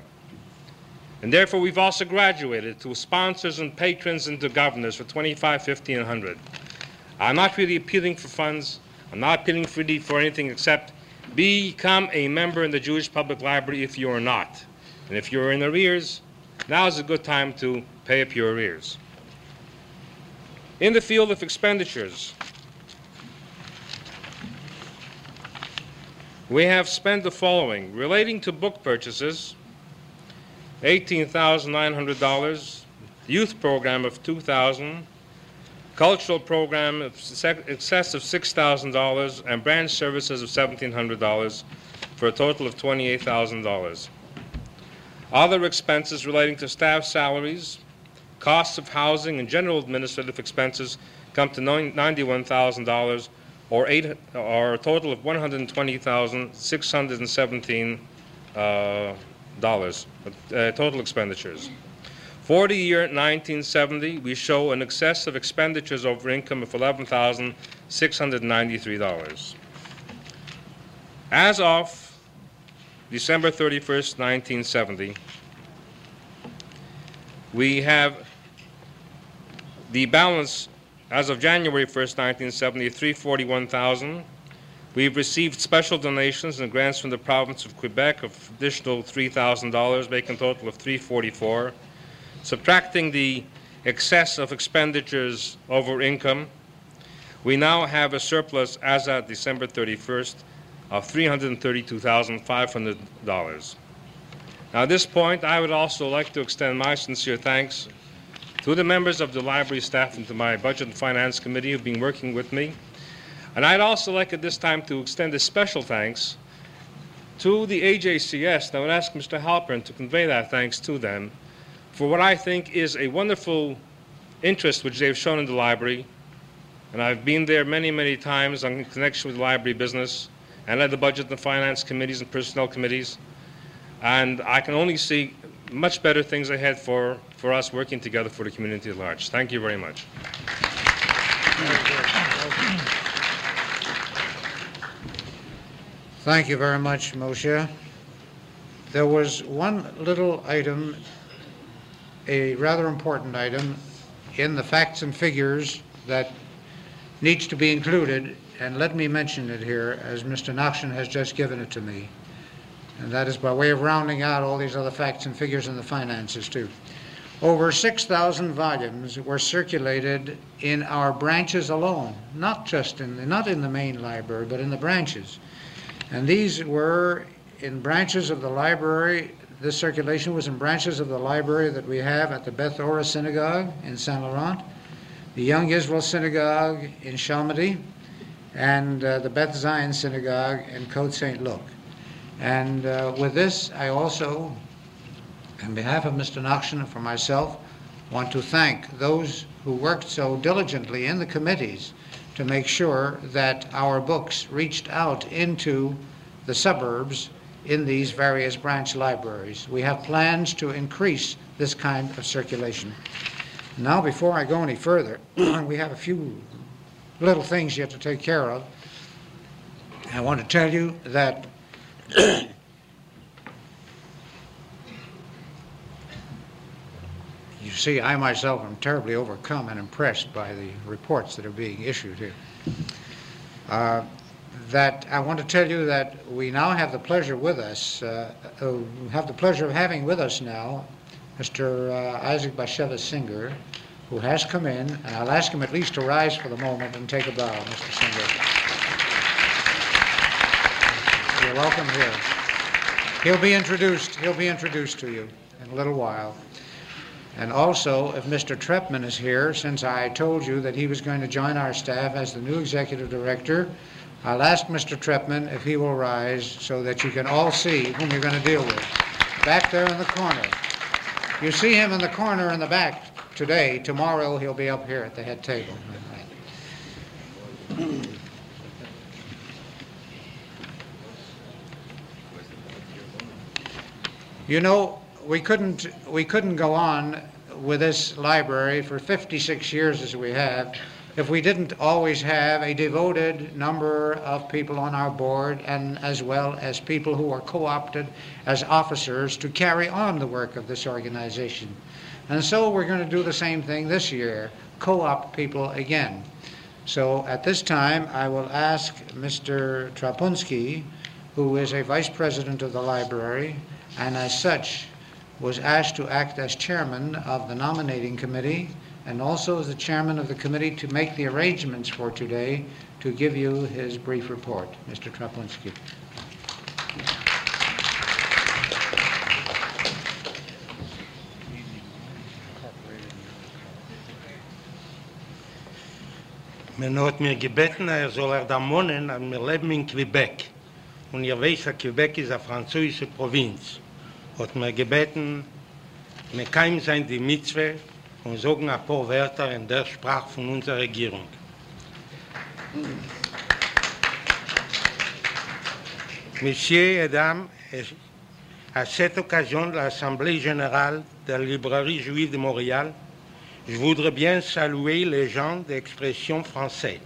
And therefore, we've also graduated to sponsors and patrons and to governors for 25, 50, and 100. I'm not really appealing for funds. I'm not appealing for, for anything except become a member in the Jewish Public Library if you are not. And if you're in arrears, now is a good time to pay up your arrears. In the field of expenditures, we have spent the following relating to book purchases $18,900, youth program of 2000 cultural program of excess of $6,000, and branch services of $1,700 for a total of $28,000. Other expenses relating to staff salaries, costs of housing, and general administrative expenses come to $91,000 or, or a total of 120,617 uh, dollars, uh, total expenditures. For the year 1970, we show an excess of expenditures over income of $11,693. As of December 31st, 1970, we have the balance as of January 1st, 1970, 341,000. We've received special donations and grants from the province of Quebec of additional $3,000, making a total of 344. Subtracting the excess of expenditures over income, we now have a surplus as at December 31st of $332,500. Now, at this point, I would also like to extend my sincere thanks to the members of the library staff and to my Budget and Finance Committee who've been working with me. And I'd also like at this time to extend a special thanks to the AJCS. And I would ask Mr. Halpern to convey that thanks to them for what I think is a wonderful interest which they've shown in the library. And I've been there many, many times in connection with the library business and led the budget and finance committees and personnel committees. And I can only see much better things ahead for, for us working together for the community at large. Thank you very much. Thank you very much, Moshe. There was one little item a rather important item in the facts and figures that needs to be included, and let me mention it here as Mr. Nachshon has just given it to me. And that is by way of rounding out all these other facts and figures in the finances too. Over 6,000 volumes were circulated in our branches alone, not just in the, not in the main library, but in the branches. And these were in branches of the library this circulation was in branches of the library that we have at the Beth Ora Synagogue in Saint Laurent, the Young Israel Synagogue in Chomedey, and uh, the Beth Zion Synagogue in Côte St. Luc. And uh, with this, I also, on behalf of Mr. Nachshon and for myself, want to thank those who worked so diligently in the committees to make sure that our books reached out into the suburbs in these various branch libraries. We have plans to increase this kind of circulation. Now, before I go any further, *clears throat* we have a few little things you have to take care of. I want to tell you that *clears throat* see, I myself am terribly overcome and impressed by the reports that are being issued here. Uh, that I want to tell you that we now have the pleasure with us, uh, uh, have the pleasure of having with us now Mr. Uh, Isaac Bashevis Singer, who has come in, and I'll ask him at least to rise for the moment and take a bow, Mr. Singer. You're welcome here. He'll be introduced, he'll be introduced to you in a little while. And also, if Mr. Trepman is here, since I told you that he was going to join our staff as the new executive director, I'll ask Mr. Trepman if he will rise so that you can all see whom you're going to deal with. Back there in the corner. You see him in the corner in the back today. Tomorrow he'll be up here at the head table. You know, we couldn't, we couldn't go on with this library for 56 years as we have if we didn't always have a devoted number of people on our board and as well as people who are co-opted as officers to carry on the work of this organization. And so we're going to do the same thing this year, co-opt people again. So at this time, I will ask Mr. Trapunski, who is a vice president of the library, and as such was asked to act as chairman of the nominating committee and also as the chairman of the committee to make the arrangements for today to give you his brief report. Mr. Trapunski. Man hat mir gebeten, er soll er da monen, an mir leben in Quebec. Und ihr wisst, Quebec ist eine französische Provinz. Hat gebeten. Monsieur et dames, à cette occasion de l'Assemblée générale de la librairie juive de Montréal, je voudrais bien saluer les gens d'expression française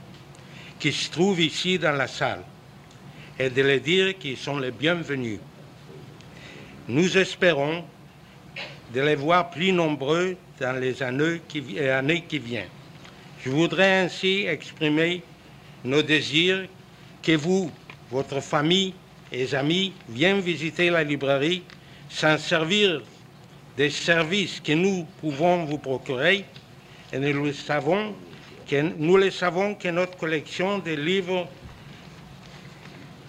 qui se trouvent ici dans la salle et de leur dire qu'ils sont les bienvenus. Nous espérons de les voir plus nombreux dans les années qui, années qui viennent. Je voudrais ainsi exprimer nos désirs que vous, votre famille et amis viennent visiter la librairie sans servir des services que nous pouvons vous procurer et nous le savons que notre collection de livres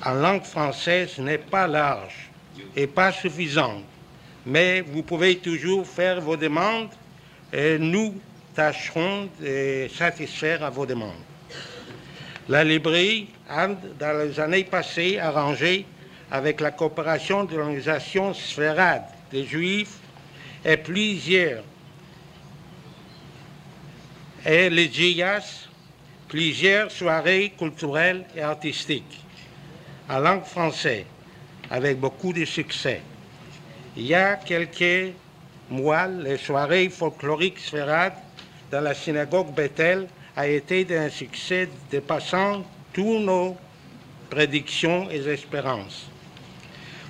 en langue française n'est pas large et pas suffisante, mais vous pouvez toujours faire vos demandes et nous tâcherons de satisfaire à vos demandes. La librairie a, dans les années passées, arrangé avec la coopération de l'organisation Sférade des Juifs et plusieurs et les GIAS, plusieurs soirées culturelles et artistiques en langue française avec beaucoup de succès. Il y a quelques mois, les soirées folkloriques Sférade dans la synagogue Bethel a été d'un succès dépassant toutes nos prédictions et espérances.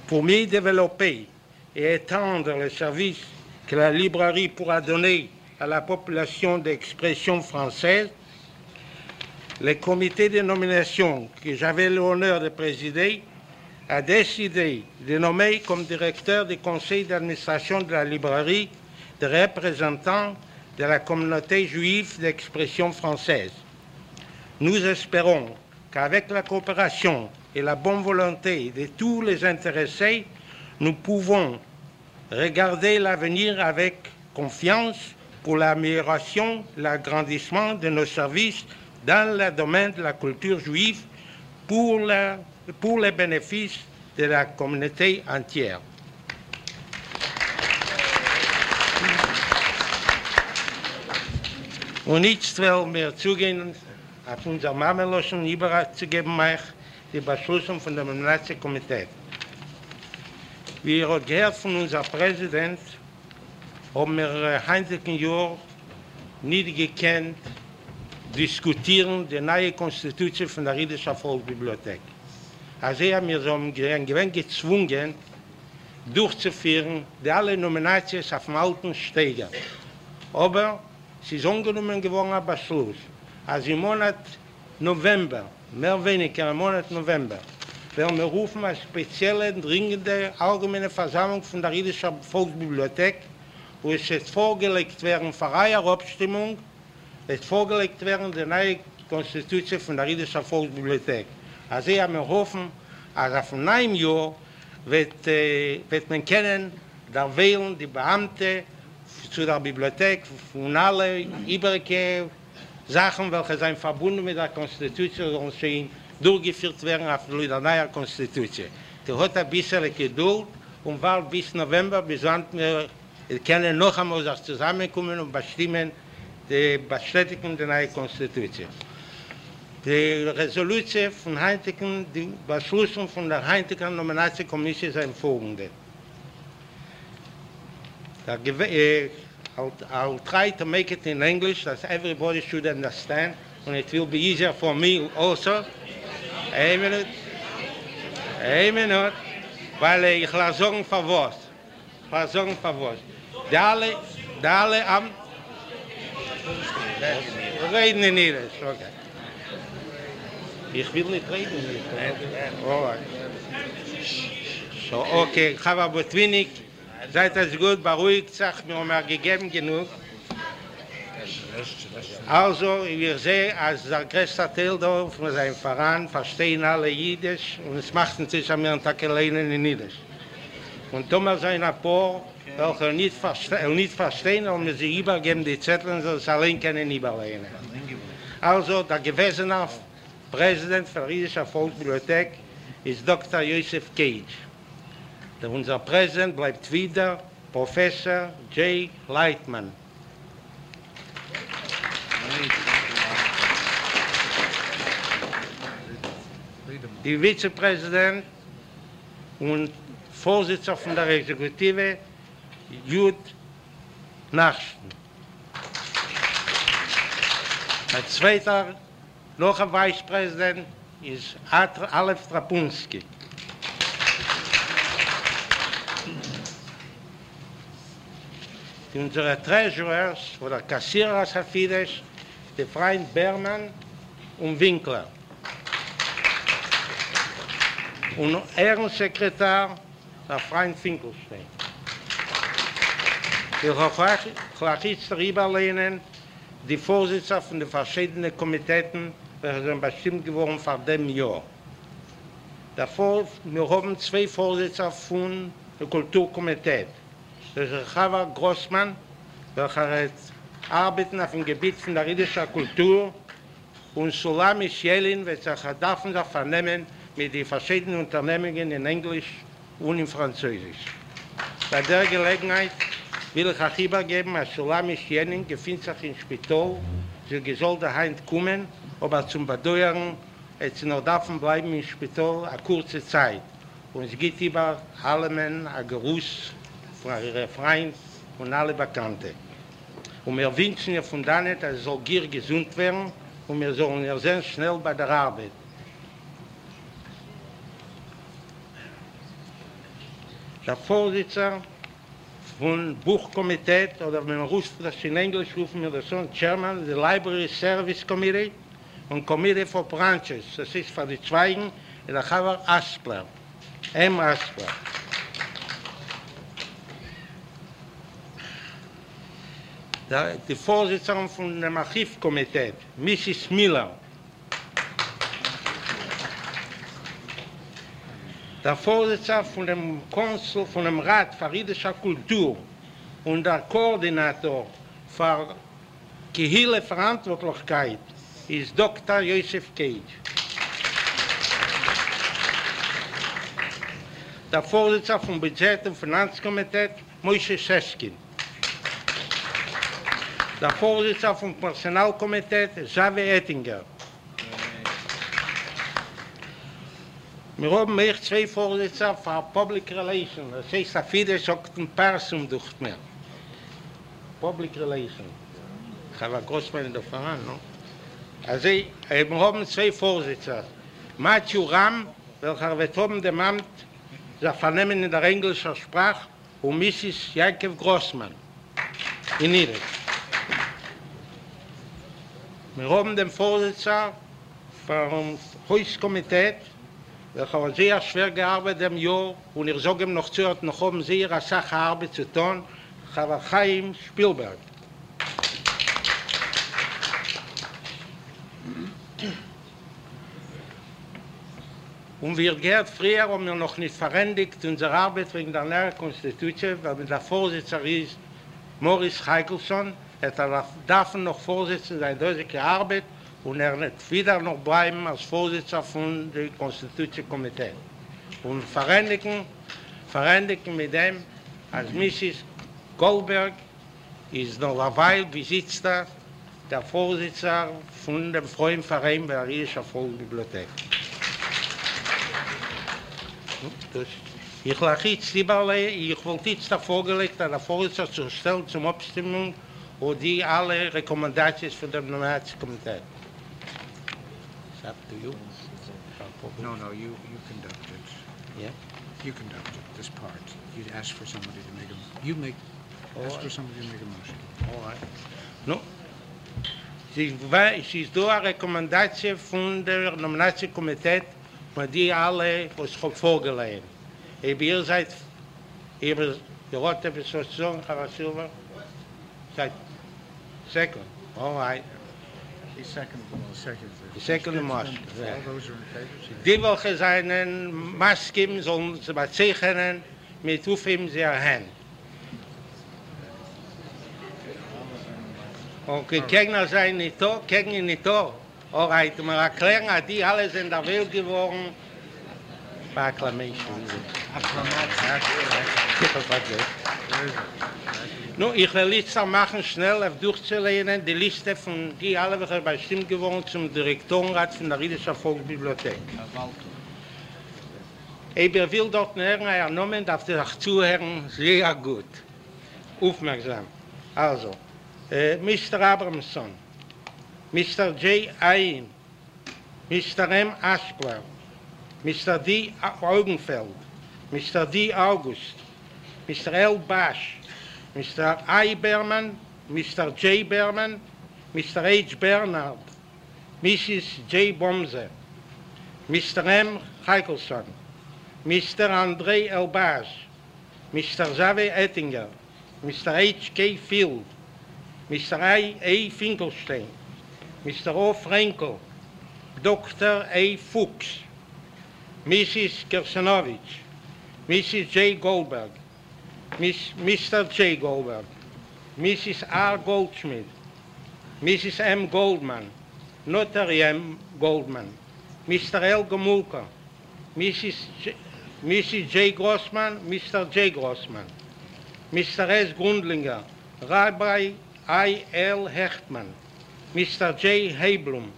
Pour mieux développer et étendre les services que la librairie pourra donner à la population d'expression française, le comité de nomination que j'avais l'honneur de présider a décidé de nommer comme directeur du conseil d'administration de la librairie des représentants de la communauté juive d'expression française. Nous espérons qu'avec la coopération et la bonne volonté de tous les intéressés, nous pouvons regarder l'avenir avec confiance pour l'amélioration, l'agrandissement de nos services dans le domaine de la culture juive pour, la, pour les bénéfices de la communauté entière. Und jetzt will mir zugehen, auf unser Mameloschen überall zu geben, mich die Beschlussung von dem Nazi-Komitee. Wie ihr gehört von unserem Präsident, haben wir heimlichen Jahr nicht gekannt, diskutieren die neue Konstitution von der Riedischer Volksbibliothek. Also haben wir so ein Gewinn gezwungen, durchzuführen, die alle Nominationen auf dem alten Steiger. Aber sie ist ungenommen geworden ein Beschluss. Als im Monat November, mehr weniger im Monat November, werden wir rufen eine spezielle, dringende, allgemeine Versammlung von der Jüdischen Volksbibliothek, wo es jetzt vorgelegt werden, für eine Abstimmung, es vorgelegt werden, die neue Konstitution von der Jüdischen Volksbibliothek. Also ich habe mir hoffen, als auf dem neuen Jahr wird, äh, wird man kennen, da wählen die Beamte zu der Bibliothek von alle Iberkäu, Sachen, welche sind verbunden mit der Konstitution und sind durchgeführt werden auf der neuen Konstitution. Die hat ein bisschen Geduld und war bis November, bis wann wir können noch einmal zusammenkommen und bestimmen die bestätigen die neue Konstitution. Die Resolution von Heintigen, die Beschlussung von der Heintigen Nominatiokommission sind folgende. Der uh, I'll, I'll try to make it in English that everybody should understand, and it will be easier for me also. Ein minute. Ein minute. Weil ich lasse sagen, für was. Ich lasse sagen, für was. Die alle, die alle am... Reden in Irisch, okay. Ich will nicht reden. So, okay, aber wenig... Seid das gut, beruhigt sich, mir wir gegeben genug. Also, wir sehen, als der größte Teil da von seinem Verein verstehen alle Jiddisch und es macht sich an mir ein Tag alleine in Jiddisch. Und Thomas sein Apport, welche nicht, verste nicht verstehen, und wir sie übergeben die Zettel, so es allein können überlehnen. Also, der gewesene Präsident der Jüdischen Volksbibliothek ist Dr. Josef Cage. Der unser Präsident bleibt wieder Professor J. Leitman. Die Vizepräsident und Vorsitzender von der Exekutive Jud Nachsten. Der zweite noch ein Vicepräsident ist Alef Trapunski. unsere Treasurers oder Kassierer Safides, der Freund Bermann und Winkler. Und Ehrensekretär, der Freund Finkelstein. Ich will jetzt darüber lehnen, die Vorsitzer von den verschiedenen Komiteeten, welche sind bestimmt geworden vor dem Jahr. Davor, wir haben zwei Vorsitzer von der Kulturkomitee. Das ist Chava Grossmann, welcher arbeiten auf dem Gebiet von der jüdischen Kultur und Solami Schielin, welcher davon sich vernehmen mit den verschiedenen Unternehmungen in Englisch und in Französisch. Bei der Gelegenheit will ich auch übergeben, dass Solami Schielin gefühlt sich in Spital, sie soll daheim kommen, aber zum Bedeuern, jetzt noch davon bleiben im Spital eine kurze Zeit. Und es geht über alle Menschen ein Geruss von ihrer Freund und alle Bekannte. Und wir wünschen ihr von dannen, dass er soll gier gesund werden und wir sollen ihr sehr schnell bei der Arbeit. Der Vorsitzender von Buchkomitee, oder wenn man ruft das in Englisch, rufen wir das so, Chairman, the Library Service Committee und Committee for Branches, das ist für die Zweigen, der Chavar Aspler, M. Aspler. der, die Vorsitzende von dem Archivkomitee, Mrs. Miller. Der Vorsitzende von dem Konsul, von dem Rat für jüdische Kultur und der Koordinator für Gehille Verantwortlichkeit ist Dr. Josef Cage. Der Vorsitzende vom Budget- und Finanzkomitee, Moshe Seskin. der Vorsitzende vom Personalkomitee, Xavier Ettinger. Wir haben hier zwei Vorsitzende für Public Relations. Das heißt, dass viele sagt ein Persum durch mehr. Public Relations. Ich habe ein Großmann in der Verein, no? Also, wir haben zwei Vorsitzende. Matthew Ram, welcher wird haben dem Amt, sich vernehmen in der englischen Sprache, und Mrs. Jakob Grossmann. In Niederlande. Wir haben den Vorsitzender vom Hauskomitee, welcher hat sehr schwer gearbeitet im Jahr, und ich sage ihm noch zu, hat noch oben sehr eine Sache Arbeit zu tun, Chava Chaim Spielberg. Und wir gehört früher, haben wir noch nicht verändigt unsere Arbeit wegen der neuen Konstitution, weil der Vorsitzender ist Morris Heikelson, er darf noch Vorsitzender sein deutsche Arbeit und er wird wieder noch bleiben als Vorsitzender von dem Konstitutionskomitee. Und verändigen, verändigen mit dem, als Mrs. Goldberg ist noch eine Weile besitzt er, der Vorsitzender von dem Freundverein der Riesischer Volksbibliothek. Das ich lache jetzt lieber, ich wollte jetzt da vorgelegt, an der Vorsitzende zu stellen zum Abstimmung und die alle Rekommendations von dem Nominatskomitee. It's up to you. No, no, you, you conduct it. Yeah. You conduct it, this part. You ask for somebody to make a, you make, ask for somebody to make a motion. All right. No. Sie ist da eine Rekommendation von der Nominatskomitee, mit die alle was hob vorgelehn i bier seit i bin der rot der saison hab silber. Seit second. All right. The second the second the second mask Die devil has einen maskim sollen zu bezeichnen mit uf im sehr hen Okay, kegner sein nicht da, kegner nicht da. Alright, wir erklären, dass die alle sind der Welt geworden. Bei Acclamation. Nun, ich will jetzt machen, schnell auf durchzulehnen, die Liste von die alle, welche bestimmt geworden zum Direktorenrat von der Riedischer Volksbibliothek. Ich will dort hören, er genommen, darf ihr auch zuhören, sehr gut. Aufmerksam. Also, äh, Mr. Abramson, Mr. J. Ayn, Mr. M. Aspler, Mr. D. Augenfeld, Mr. D. August, Mr. L. Bash, Mr. I. Berman, Mr. J. Berman, Mr. H. Bernard, Mrs. J. Bomse, Mr. M. Heichelson, Mr. André Elbaz, Mr. Zave Ettinger, Mr. H. K. Field, Mr. I. A. Finkelstein, Mr. O. Frankel, Dr. A. Fuchs, Mrs. Kersenovich, Mrs. J. Goldberg, Miss, Mr. J. Goldberg, Mrs. R. Goldschmidt, Mrs. M. Goldman, Notary M. Goldman, Mr. L. Gomulka, Mrs. J. Mrs. J. Grossman, Mr. J. Grossman, Mr. S. Grundlinger, Rabbi I. L. Hechtman, Mr. J. Heiblum,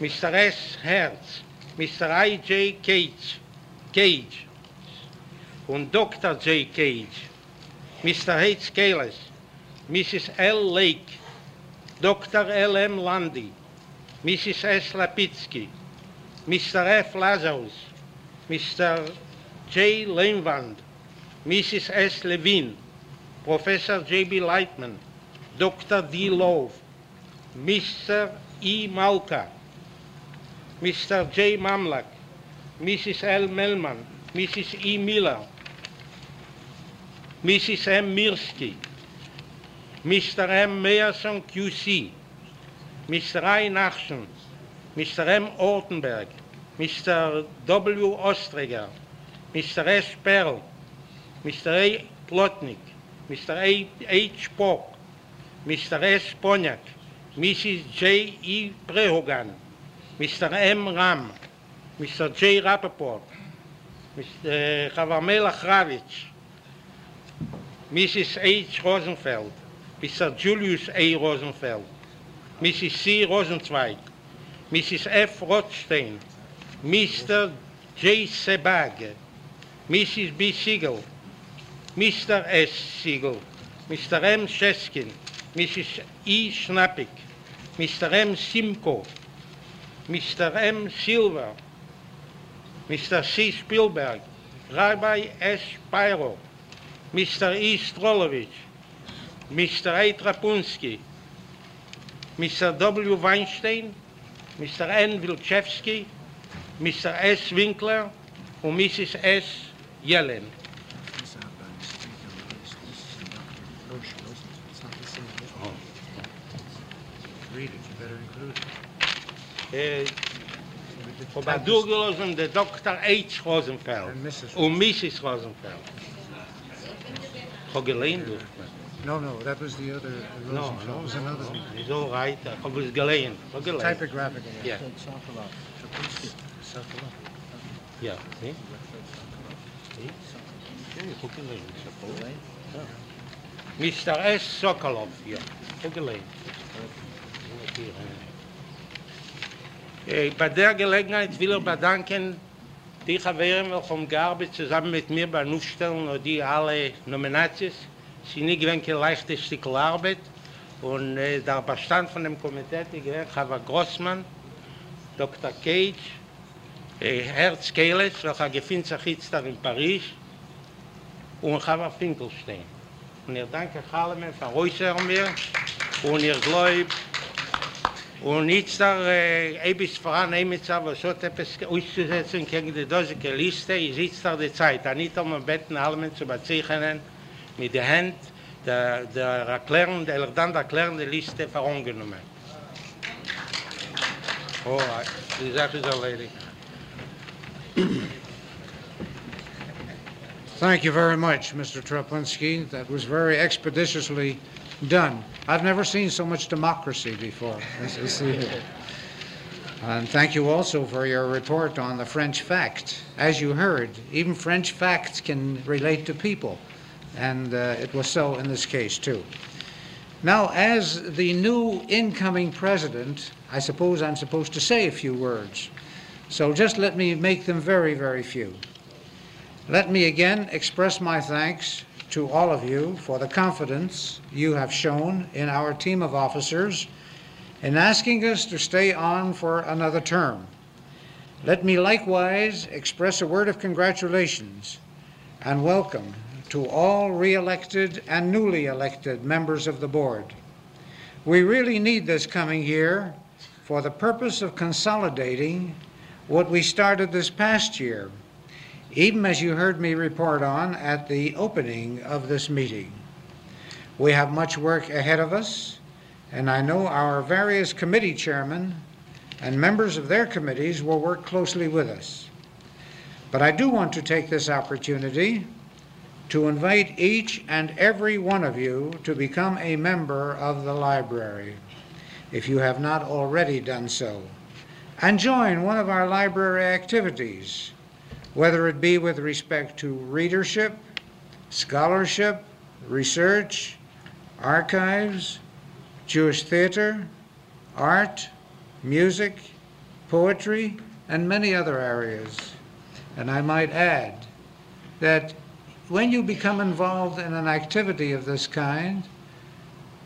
Mr. S. Herz, Mr. I. J. Cage, Cage und Dr. J. Cage, Mr. H. Kalis, Mrs. L. Lake, Dr. L. M. Landy, Mrs. S. Lapitsky, Mr. F. Lazarus, Mr. J. Leinwand, Mrs. S. Levine, Professor J. B. Lightman, Dr. D. Love, Mr. E. Malka, Mr. J. Mamlak, Mrs. L. Melman, Mrs. E. Miller, Mrs. M. Mirsky, Mr. M. Meyerson QC, Mr. I. Nachschen, Mr. M. Ortenberg, Mr. W. Ostreger, Mr. S. Perl, Mr. A. Plotnik, Mr. A. H. Pock, Mr. S. Ponyak, Mrs. J. E. Prehogan, Mr. M. Ram, Mr. J. Rappaport, Mr. Chavamela Kravitz, Mrs. H. Rosenfeld, Mr. Julius A. Rosenfeld, Mrs. C. Rosenzweig, Mrs. F. Rothstein, Mr. J. Sebag, Mrs. B. Siegel, Mr. S. Siegel, Mr. M. Sheskin, Mrs. E. Schnappig, Mr. M. Simko, Mr. M. Silver, Mr. C. Spielberg, Rabbi S. Pyro, Mr. E. Strolovich, Mr. A. Trapunski, Mr. W. Weinstein, Mr. N. Wilczewski, Mr. S. Winkler und Mrs. S. Yellen. Äh, hat durchgelassen der Dr. H. Rosenfeld und Mrs. Rosenfeld. Ich habe No, no, that was the other Rosenfeld. No, no, was another no, it's all right. I was gelähnt. I was gelähnt. Typographical. Yeah. Yeah, see? Mr. S. Sokolov, ja. Ich habe gelähnt. Hier. Bei der Gelegenheit will ich bedanken die Chaveren, welche haben zusammen mit mir bei Nussstellen und die alle Nominations. Es ist nicht gewinnt ein leichtes Stück Arbeit. Und äh, der Bestand von dem Komitee, die gewinnt Chava Grossmann, Dr. Cage, äh, Herz Keles, welcher gefindet sich jetzt da in Paris, und Chava Finkelstein. Und ich danke allen für Äußeren mir. Und ich glaube, Und jetzt da, äh, bisschen voran, ein bisschen, was hat etwas auszusetzen gegen die dosige Liste, ist jetzt da die Zeit. Da nicht um ein Betten allem zu bezeichnen, mit der Hand, der, der erklären, der dann der erklärende Liste verangenommen. Oh, die Sache ist erledigt. Thank you very much, Mr. Trapunski. That was very expeditiously done. I've never seen so much democracy before. And thank you also for your report on the French fact. As you heard, even French facts can relate to people, and uh, it was so in this case too. Now, as the new incoming president, I suppose I'm supposed to say a few words. So just let me make them very, very few. Let me again express my thanks to all of you for the confidence you have shown in our team of officers in asking us to stay on for another term. Let me likewise express a word of congratulations and welcome to all re-elected and newly elected members of the board. We really need this coming year for the purpose of consolidating what we started this past year even as you heard me report on at the opening of this meeting. We have much work ahead of us, and I know our various committee chairmen and members of their committees will work closely with us. But I do want to take this opportunity to invite each and every one of you to become a member of the library, if you have not already done so, and join one of our library activities whether it be with respect to readership, scholarship, research, archives, Jewish theater, art, music, poetry, and many other areas. And I might add that when you become involved in an activity of this kind,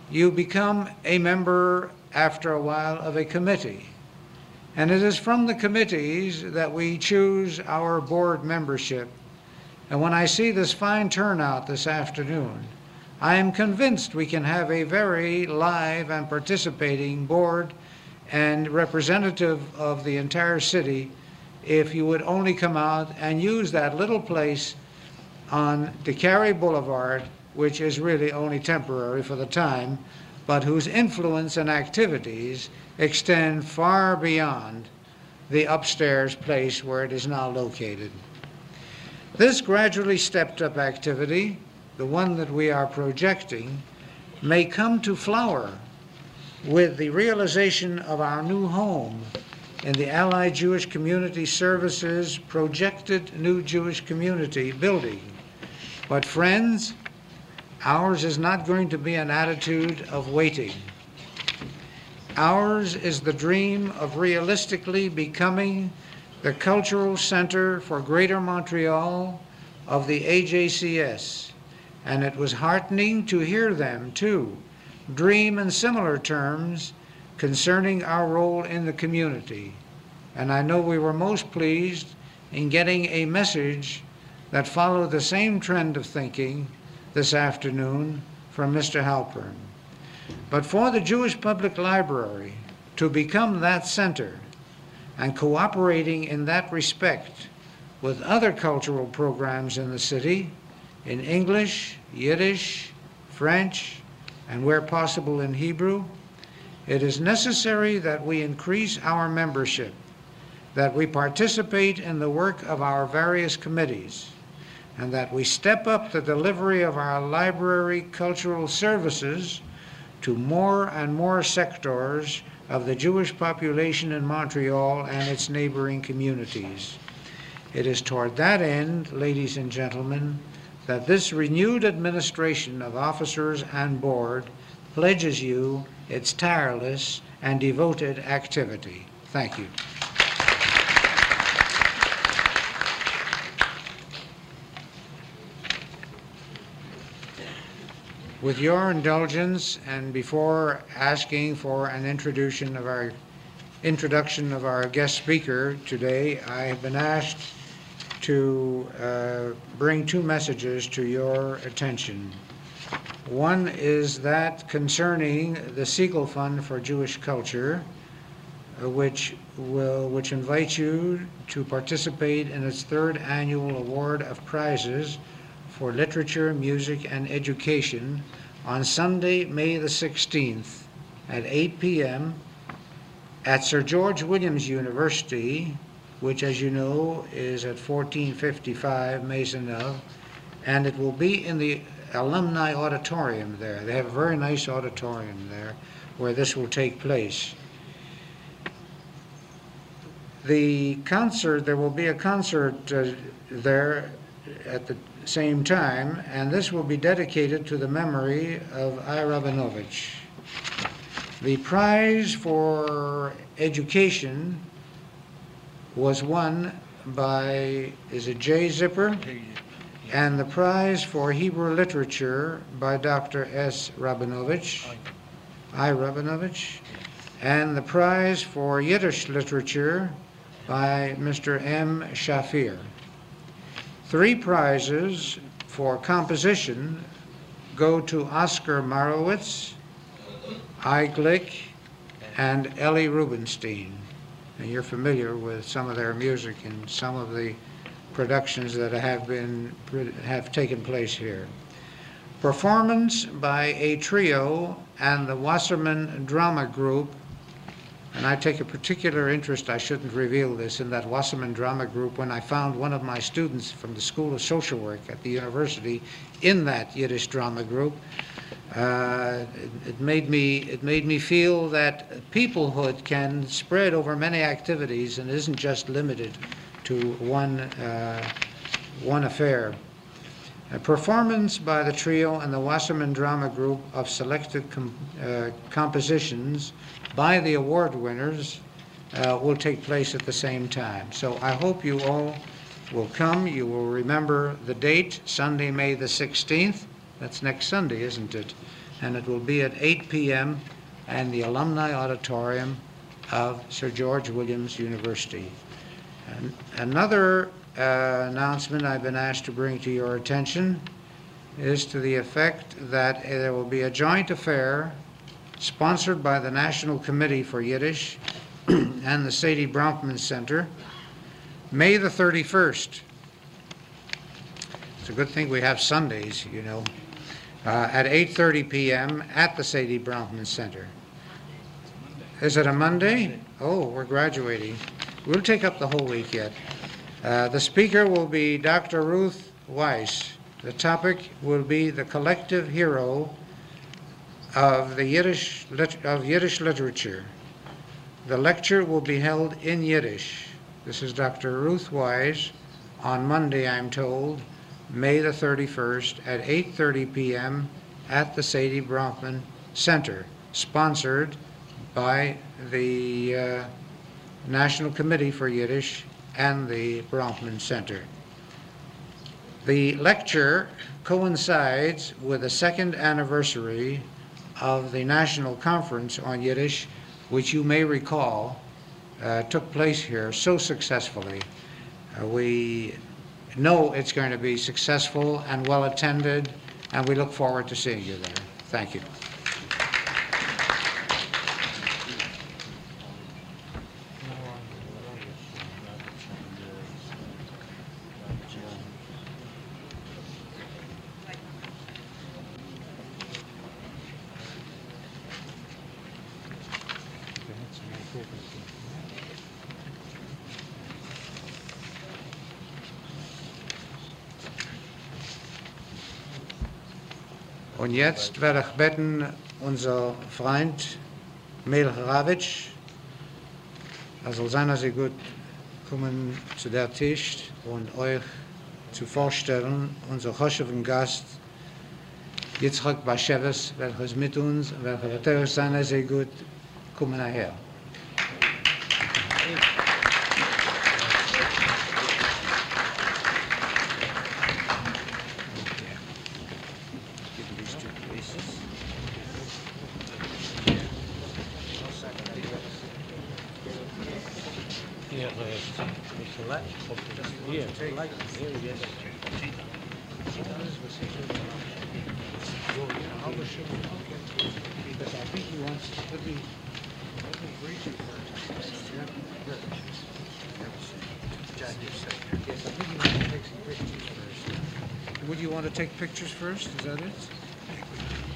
you become a member after a while of a committee. And it is from the committees that we choose our board membership. And when I see this fine turnout this afternoon, I am convinced we can have a very live and participating board and representative of the entire city if you would only come out and use that little place on Decarie Boulevard, which is really only temporary for the time, but whose influence and activities extend far beyond the upstairs place where it is now located. This gradually stepped up activity, the one that we are projecting, may come to flower with the realization of our new home in the Allied Jewish Community Services projected new Jewish community building. But friends, ours is not going to be an attitude of waiting. Ours is the dream of realistically becoming the cultural center for Greater Montreal of the AJCS. And it was heartening to hear them, too, dream in similar terms concerning our role in the community. And I know we were most pleased in getting a message that followed the same trend of thinking this afternoon from Mr. Halpern. But for the Jewish Public Library to become that center and cooperating in that respect with other cultural programs in the city in English, Yiddish, French, and where possible in Hebrew, it is necessary that we increase our membership, that we participate in the work of our various committees, and that we step up the delivery of our library cultural services to more and more sectors of the Jewish population in Montreal and its neighboring communities. It is toward that end, ladies and gentlemen, that this renewed administration of officers and board pledges you its tireless and devoted activity. Thank you. With your indulgence, and before asking for an introduction of our introduction of our guest speaker today, I have been asked to uh, bring two messages to your attention. One is that concerning the Segal Fund for Jewish Culture, uh, which will which invites you to participate in its third annual award of prizes for literature, music, and education on Sunday, May the 16th at 8 p.m. at Sir George Williams University, which, as you know, is at 1455 Maisonneuve, and it will be in the alumni auditorium there. They have a very nice auditorium there where this will take place. The concert, there will be a concert uh, there at the same time, and this will be dedicated to the memory of I. Rabinovich. The prize for education was won by, is it Jay Zipper? And the prize for Hebrew literature by Dr. S. Rabinovich, oh, I. Rabinovich, and the prize for Yiddish literature by Mr. M. Shafir. Three prizes for composition go to Oscar Morawetz, I. Glick, and Ellie Rubenstein. And you're familiar with some of their music and some of the productions that have been have taken place here. Performance by a trio and the Wasserman Drama Group and I take a particular interest, I shouldn't reveal this, in that Wasserman Drama Group when I found one of my students from the School of Social Work at the university in that Yiddish drama group. Uh, it, it, made me, it made me feel that peoplehood can spread over many activities and isn't just limited to one, uh, one affair. A performance by the trio and the Wasserman Drama Group of selected com uh, compositions by the award winners uh, will take place at the same time. So I hope you all will come. You will remember the date, Sunday, May the 16th. That's next Sunday, isn't it? And it will be at 8 p.m. in the Alumni Auditorium of Sir George Williams University. And another uh, announcement I've been asked to bring to your attention is to the effect that there will be a joint affair sponsored by the National Committee for Yiddish *clears throat* and the Saidye Bronfman Center, May the 31st. It's a good thing we have Sundays, you know, uh, at 8.30 p.m. at the Saidye Bronfman Center. Is it a Monday? Oh, we're graduating. We'll take up the whole week yet. Uh, the speaker will be Dr. Ruth Wisse. The topic will be the collective hero of the Yiddish of Yiddish literature. The lecture will be held in Yiddish. This is Dr. Ruth Wisse on Monday, I'm told, May the 31st at 8:30 p.m. at the Saidye Bronfman Center, sponsored by the uh, National Committee for Yiddish and the Bronfman Center. The lecture coincides with the second anniversary of the National Conference on Yiddish, which you may recall uh, took place here so successfully. Uh, we know it's going to be successful and well attended, and we look forward to seeing you there. Thank you. Und jetzt werde ich bitten, unser Freund Melch Ravitsch, er soll sein, dass er gut kommen zu der Tisch und euch zu vorstellen, unser Chosheven Gast, Yitzchak Basheves, welcher ist mit uns, welcher wird euch sein, dass er gut kommen nachher. Would you want to take pictures first? Is that it?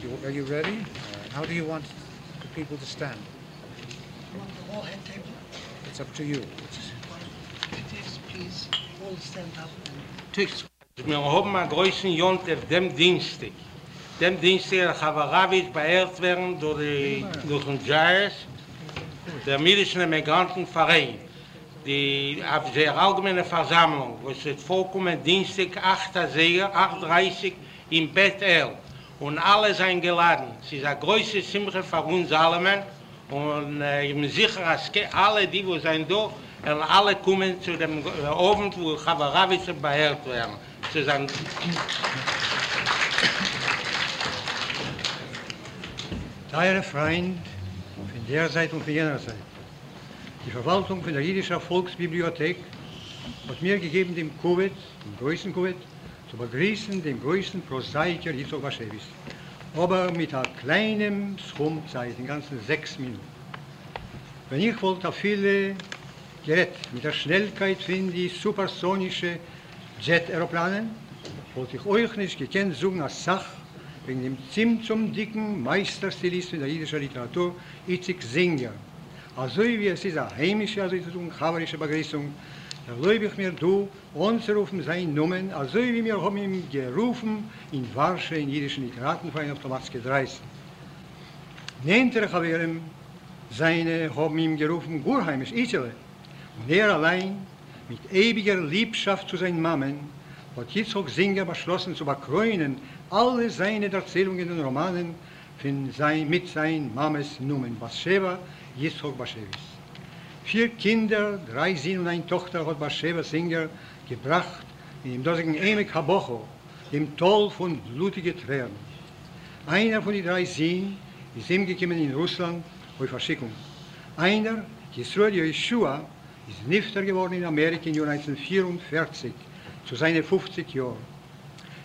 You- Are you ready? How do you want the people to stand? Want the whole head table? It's up to you. Please, please, all stand up and Tisch. Wir haben einen größten Jont auf dem Dienstag. Dem Dienstag der Chavaravitch beehrt werden durch, die, durch den Jais, der Milischen Emigranten Verein. Die auf sehr allgemeine Versammlung, wo es wird vorkommen Dienstag 8. Seher, 8.30 im Bett El. Und alle sind geladen. Es ist eine große Simche für uns alle. Und äh, ich bin sicher, dass alle, die wo sind da, und alle kommen zu dem äh, Abend, wo Chavaravitch beehrt werden. Zu sein Teure Freund von der Seite und von jener Seite. Die Verwaltung von der jüdischen Volksbibliothek hat mir gegeben dem Covid, dem größten Covid, zu begrüßen den größten Prosaiker Yitzhak Bashevich. Aber mit einer kleinen Schrumpzeit, in ganzen sechs Minuten. Wenn ich wollte viele Gerät mit der Schnellkeit von die supersonische Jet-Aeroplanen, wollte ich euch nicht gekannt suchen als Sach wegen dem Zimt zum dicken Meisterstilist in der jüdischen Literatur, Itzik Singer. Also wie es ist eine heimische, zu tun, chavarische Begrüßung, lebe ich mir du, anzurufen sein Numen, also wie wir haben ihn gerufen in Warsche in jüdischen Literatenverein auf der Matzke 30. Nehmt er Chavirem, seine haben ihm gerufen, Gurheimisch, Itzele. Und er allein, mit ewiger Liebschaft zu seinen Mammen, hat Yitzhak Singer beschlossen zu bekreunen alle seine Erzählungen und Romanen sein, mit seinen Mammes Numen, Bathsheba, Yitzhak Bashevis. Vier Kinder, drei Söhne und eine Tochter hat Bathsheba Singer gebracht in dem dosigen Emek Habocho, dem Toll von blutigen Tränen. Einer von den drei Söhnen ist ihm gekommen in Russland auf Verschickung. Einer, Yisroel Yeshua, ist Nifter geworden in Amerika Jahr 1944, zu seinen 50 Jahren.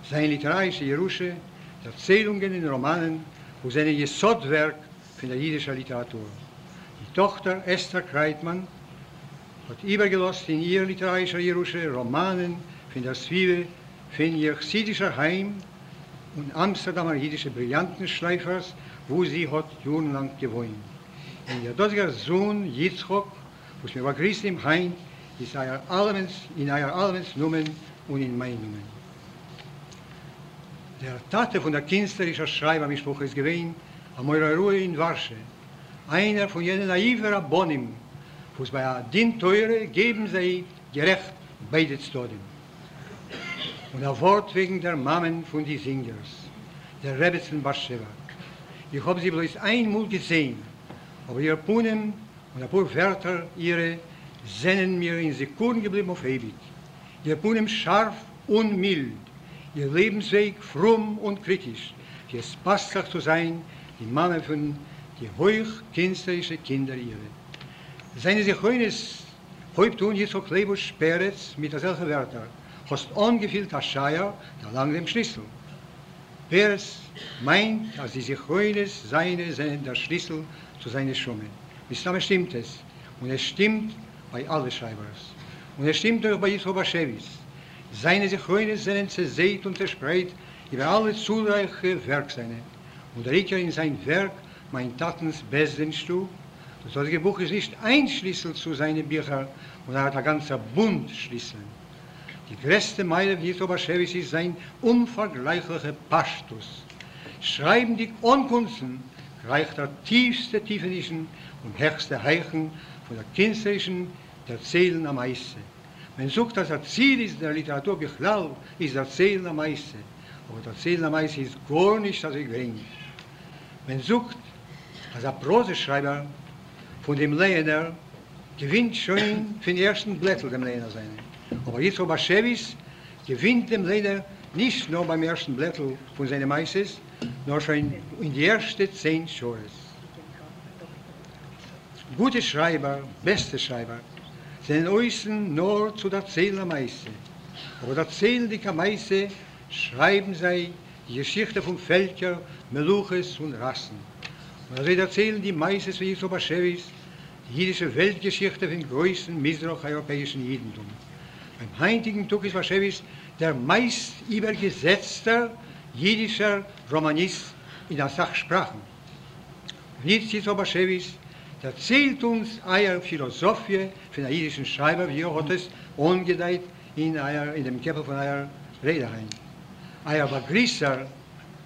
Sein literarische Jerusche, Erzählungen in Romanen und seine Jesodwerk von der jüdischen Literatur. Tochter Esther Kreitmann hat übergelost in ihr literarischer Jerusche Romanen von der Zwiebel von ihr chassidischer Heim und Amsterdamer jüdische Brillantenschleifers, wo sie hat jahrelang gewohnt. Und ihr dortiger Sohn Yitzchok, was mir begrüßt im Heim, ist euer Allmens, in euer Allmens Numen und in mein Numen. Der Tate von der künstlerischen Schreibermischbuch ist gewesen, am eurer Ruhe in Warsche, einer von jenen naiven Rabbonim, was bei der Dinteure geben sie gerecht beide tun. Und ein Wort wegen der Mammen von die Singers, der Rebbetzin Bascheva. Ich habe sie bloß einmal gesehen, aber ihr Punem und ein paar Wörter ihre sind mir in Sekunden geblieben auf ewig. Ihr Punem scharf und mild, ihr Lebensweg fromm und kritisch, wie es passt auch zu sein, die Mama von die hochkünstlerische Kinder ihre. Seine sich heines Häuptun Jitzchok Lebus Peretz mit derselben Wörter, hast ungefüllt das Scheier, der lang dem Schlüssel. Peretz meint, dass die sich heines seine sind der Schlüssel zu seinen Schummen. Bis damit stimmt es. Und es stimmt bei allen Schreibers. Und es stimmt auch bei Jitzchok Baschewitz. Seine sich heines sind zerseht und verspreit über alle zahlreiche Werk seine. Und er in sein Werk mein Tatens Besenstu, Das heutige Buch ist nicht ein Schlüssel zu seinen Büchern, und er hat ein ganzer Bund Schlüssel. Die größte Meile von Jitro Baschewitsch ist sein unvergleichlicher Pashtus. Schreiben die Unkunsten reicht der tiefste Tiefenischen und höchste Heichen von der künstlerischen Erzählen am Eise. Man sucht, dass das Ziel ist der Literatur Bichlal, ist der Erzählen am Eise. Aber der Erzählen am Eise ist gar nicht, dass ich bringe. Man sucht, als ein Proseschreiber von dem Lehner gewinnt schon für *clears throat* den ersten Blättel dem Lehner sein. Aber Yitzro Baschewitz gewinnt dem Lehner nicht nur beim ersten Blättel von seinem Meises, nur schon in die erste zehn Schores. Gute Schreiber, beste Schreiber, sind äußern nur zu der Zähler Meise. Aber der Zähler Meise schreiben sie die Geschichte von Völker, Meluches und Rassen. Und sie erzählen die Meises wie Yitzro Baschewitz, die jüdische Weltgeschichte von größten Misroch-europäischen Jidentum. Beim heutigen Tag ist Baschewitz der meist übergesetzte jüdischer Romanist in der Sachsprache. Nicht Yitzro Baschewitz erzählt uns eine Philosophie von der jüdischen Schreiber, wie er hat ungedeiht in, einer, in dem Käppel von einer Rederein. Er war größer,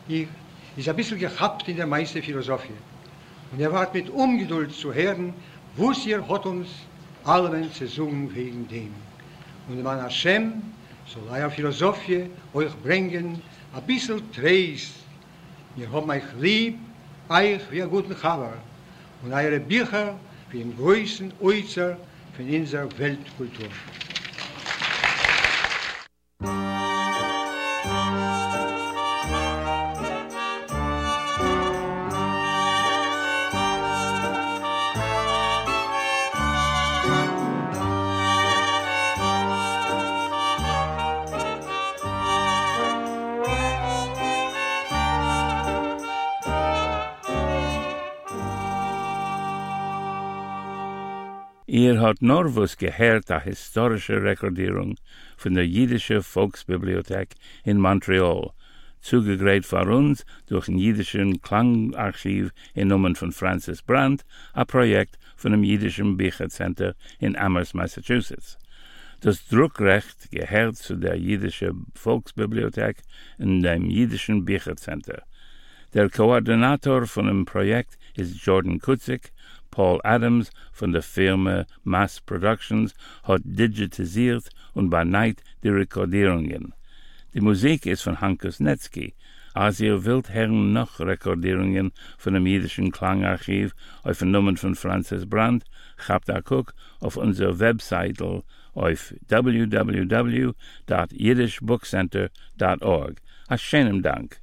ist ein bisschen gehabt in der meisten Philosophie. Und er war mit Ungeduld zu hören, wo sie hat uns allen zu suchen wegen dem. Und man Hashem soll euer Philosophie euch bringen, ein bisschen Treis. Ihr habt euch lieb, euch wie ein guten Chaber. Und eure Bücher wie im größten Oizer von unserer Weltkultur. Nur was gehört a historische Rekordierung von der jüdische Volksbibliothek in Montreal, zugegräht vor uns durch ein jüdischen Klangarchiv in Namen von Francis Brandt, a Projekt von dem jüdischen Büchercenter in Amherst, Massachusetts. Das Druckrecht gehört zu der jüdische Volksbibliothek in dem jüdischen Büchercenter. Der Koordinator von dem Projekt ist Jordan Kutzik, Paul Adams von der Firma Mass Productions hat digitisiert und beneit die Rekordierungen. Die Musik ist von Hankus Netzki. Als ihr wollt hören noch Rekordierungen von dem jüdischen Klangarchiv auf den Nummern von Francis Brandt, habt ihr guck auf unserer Webseite auf www.yiddishbookcenter.org. A schönen Dank.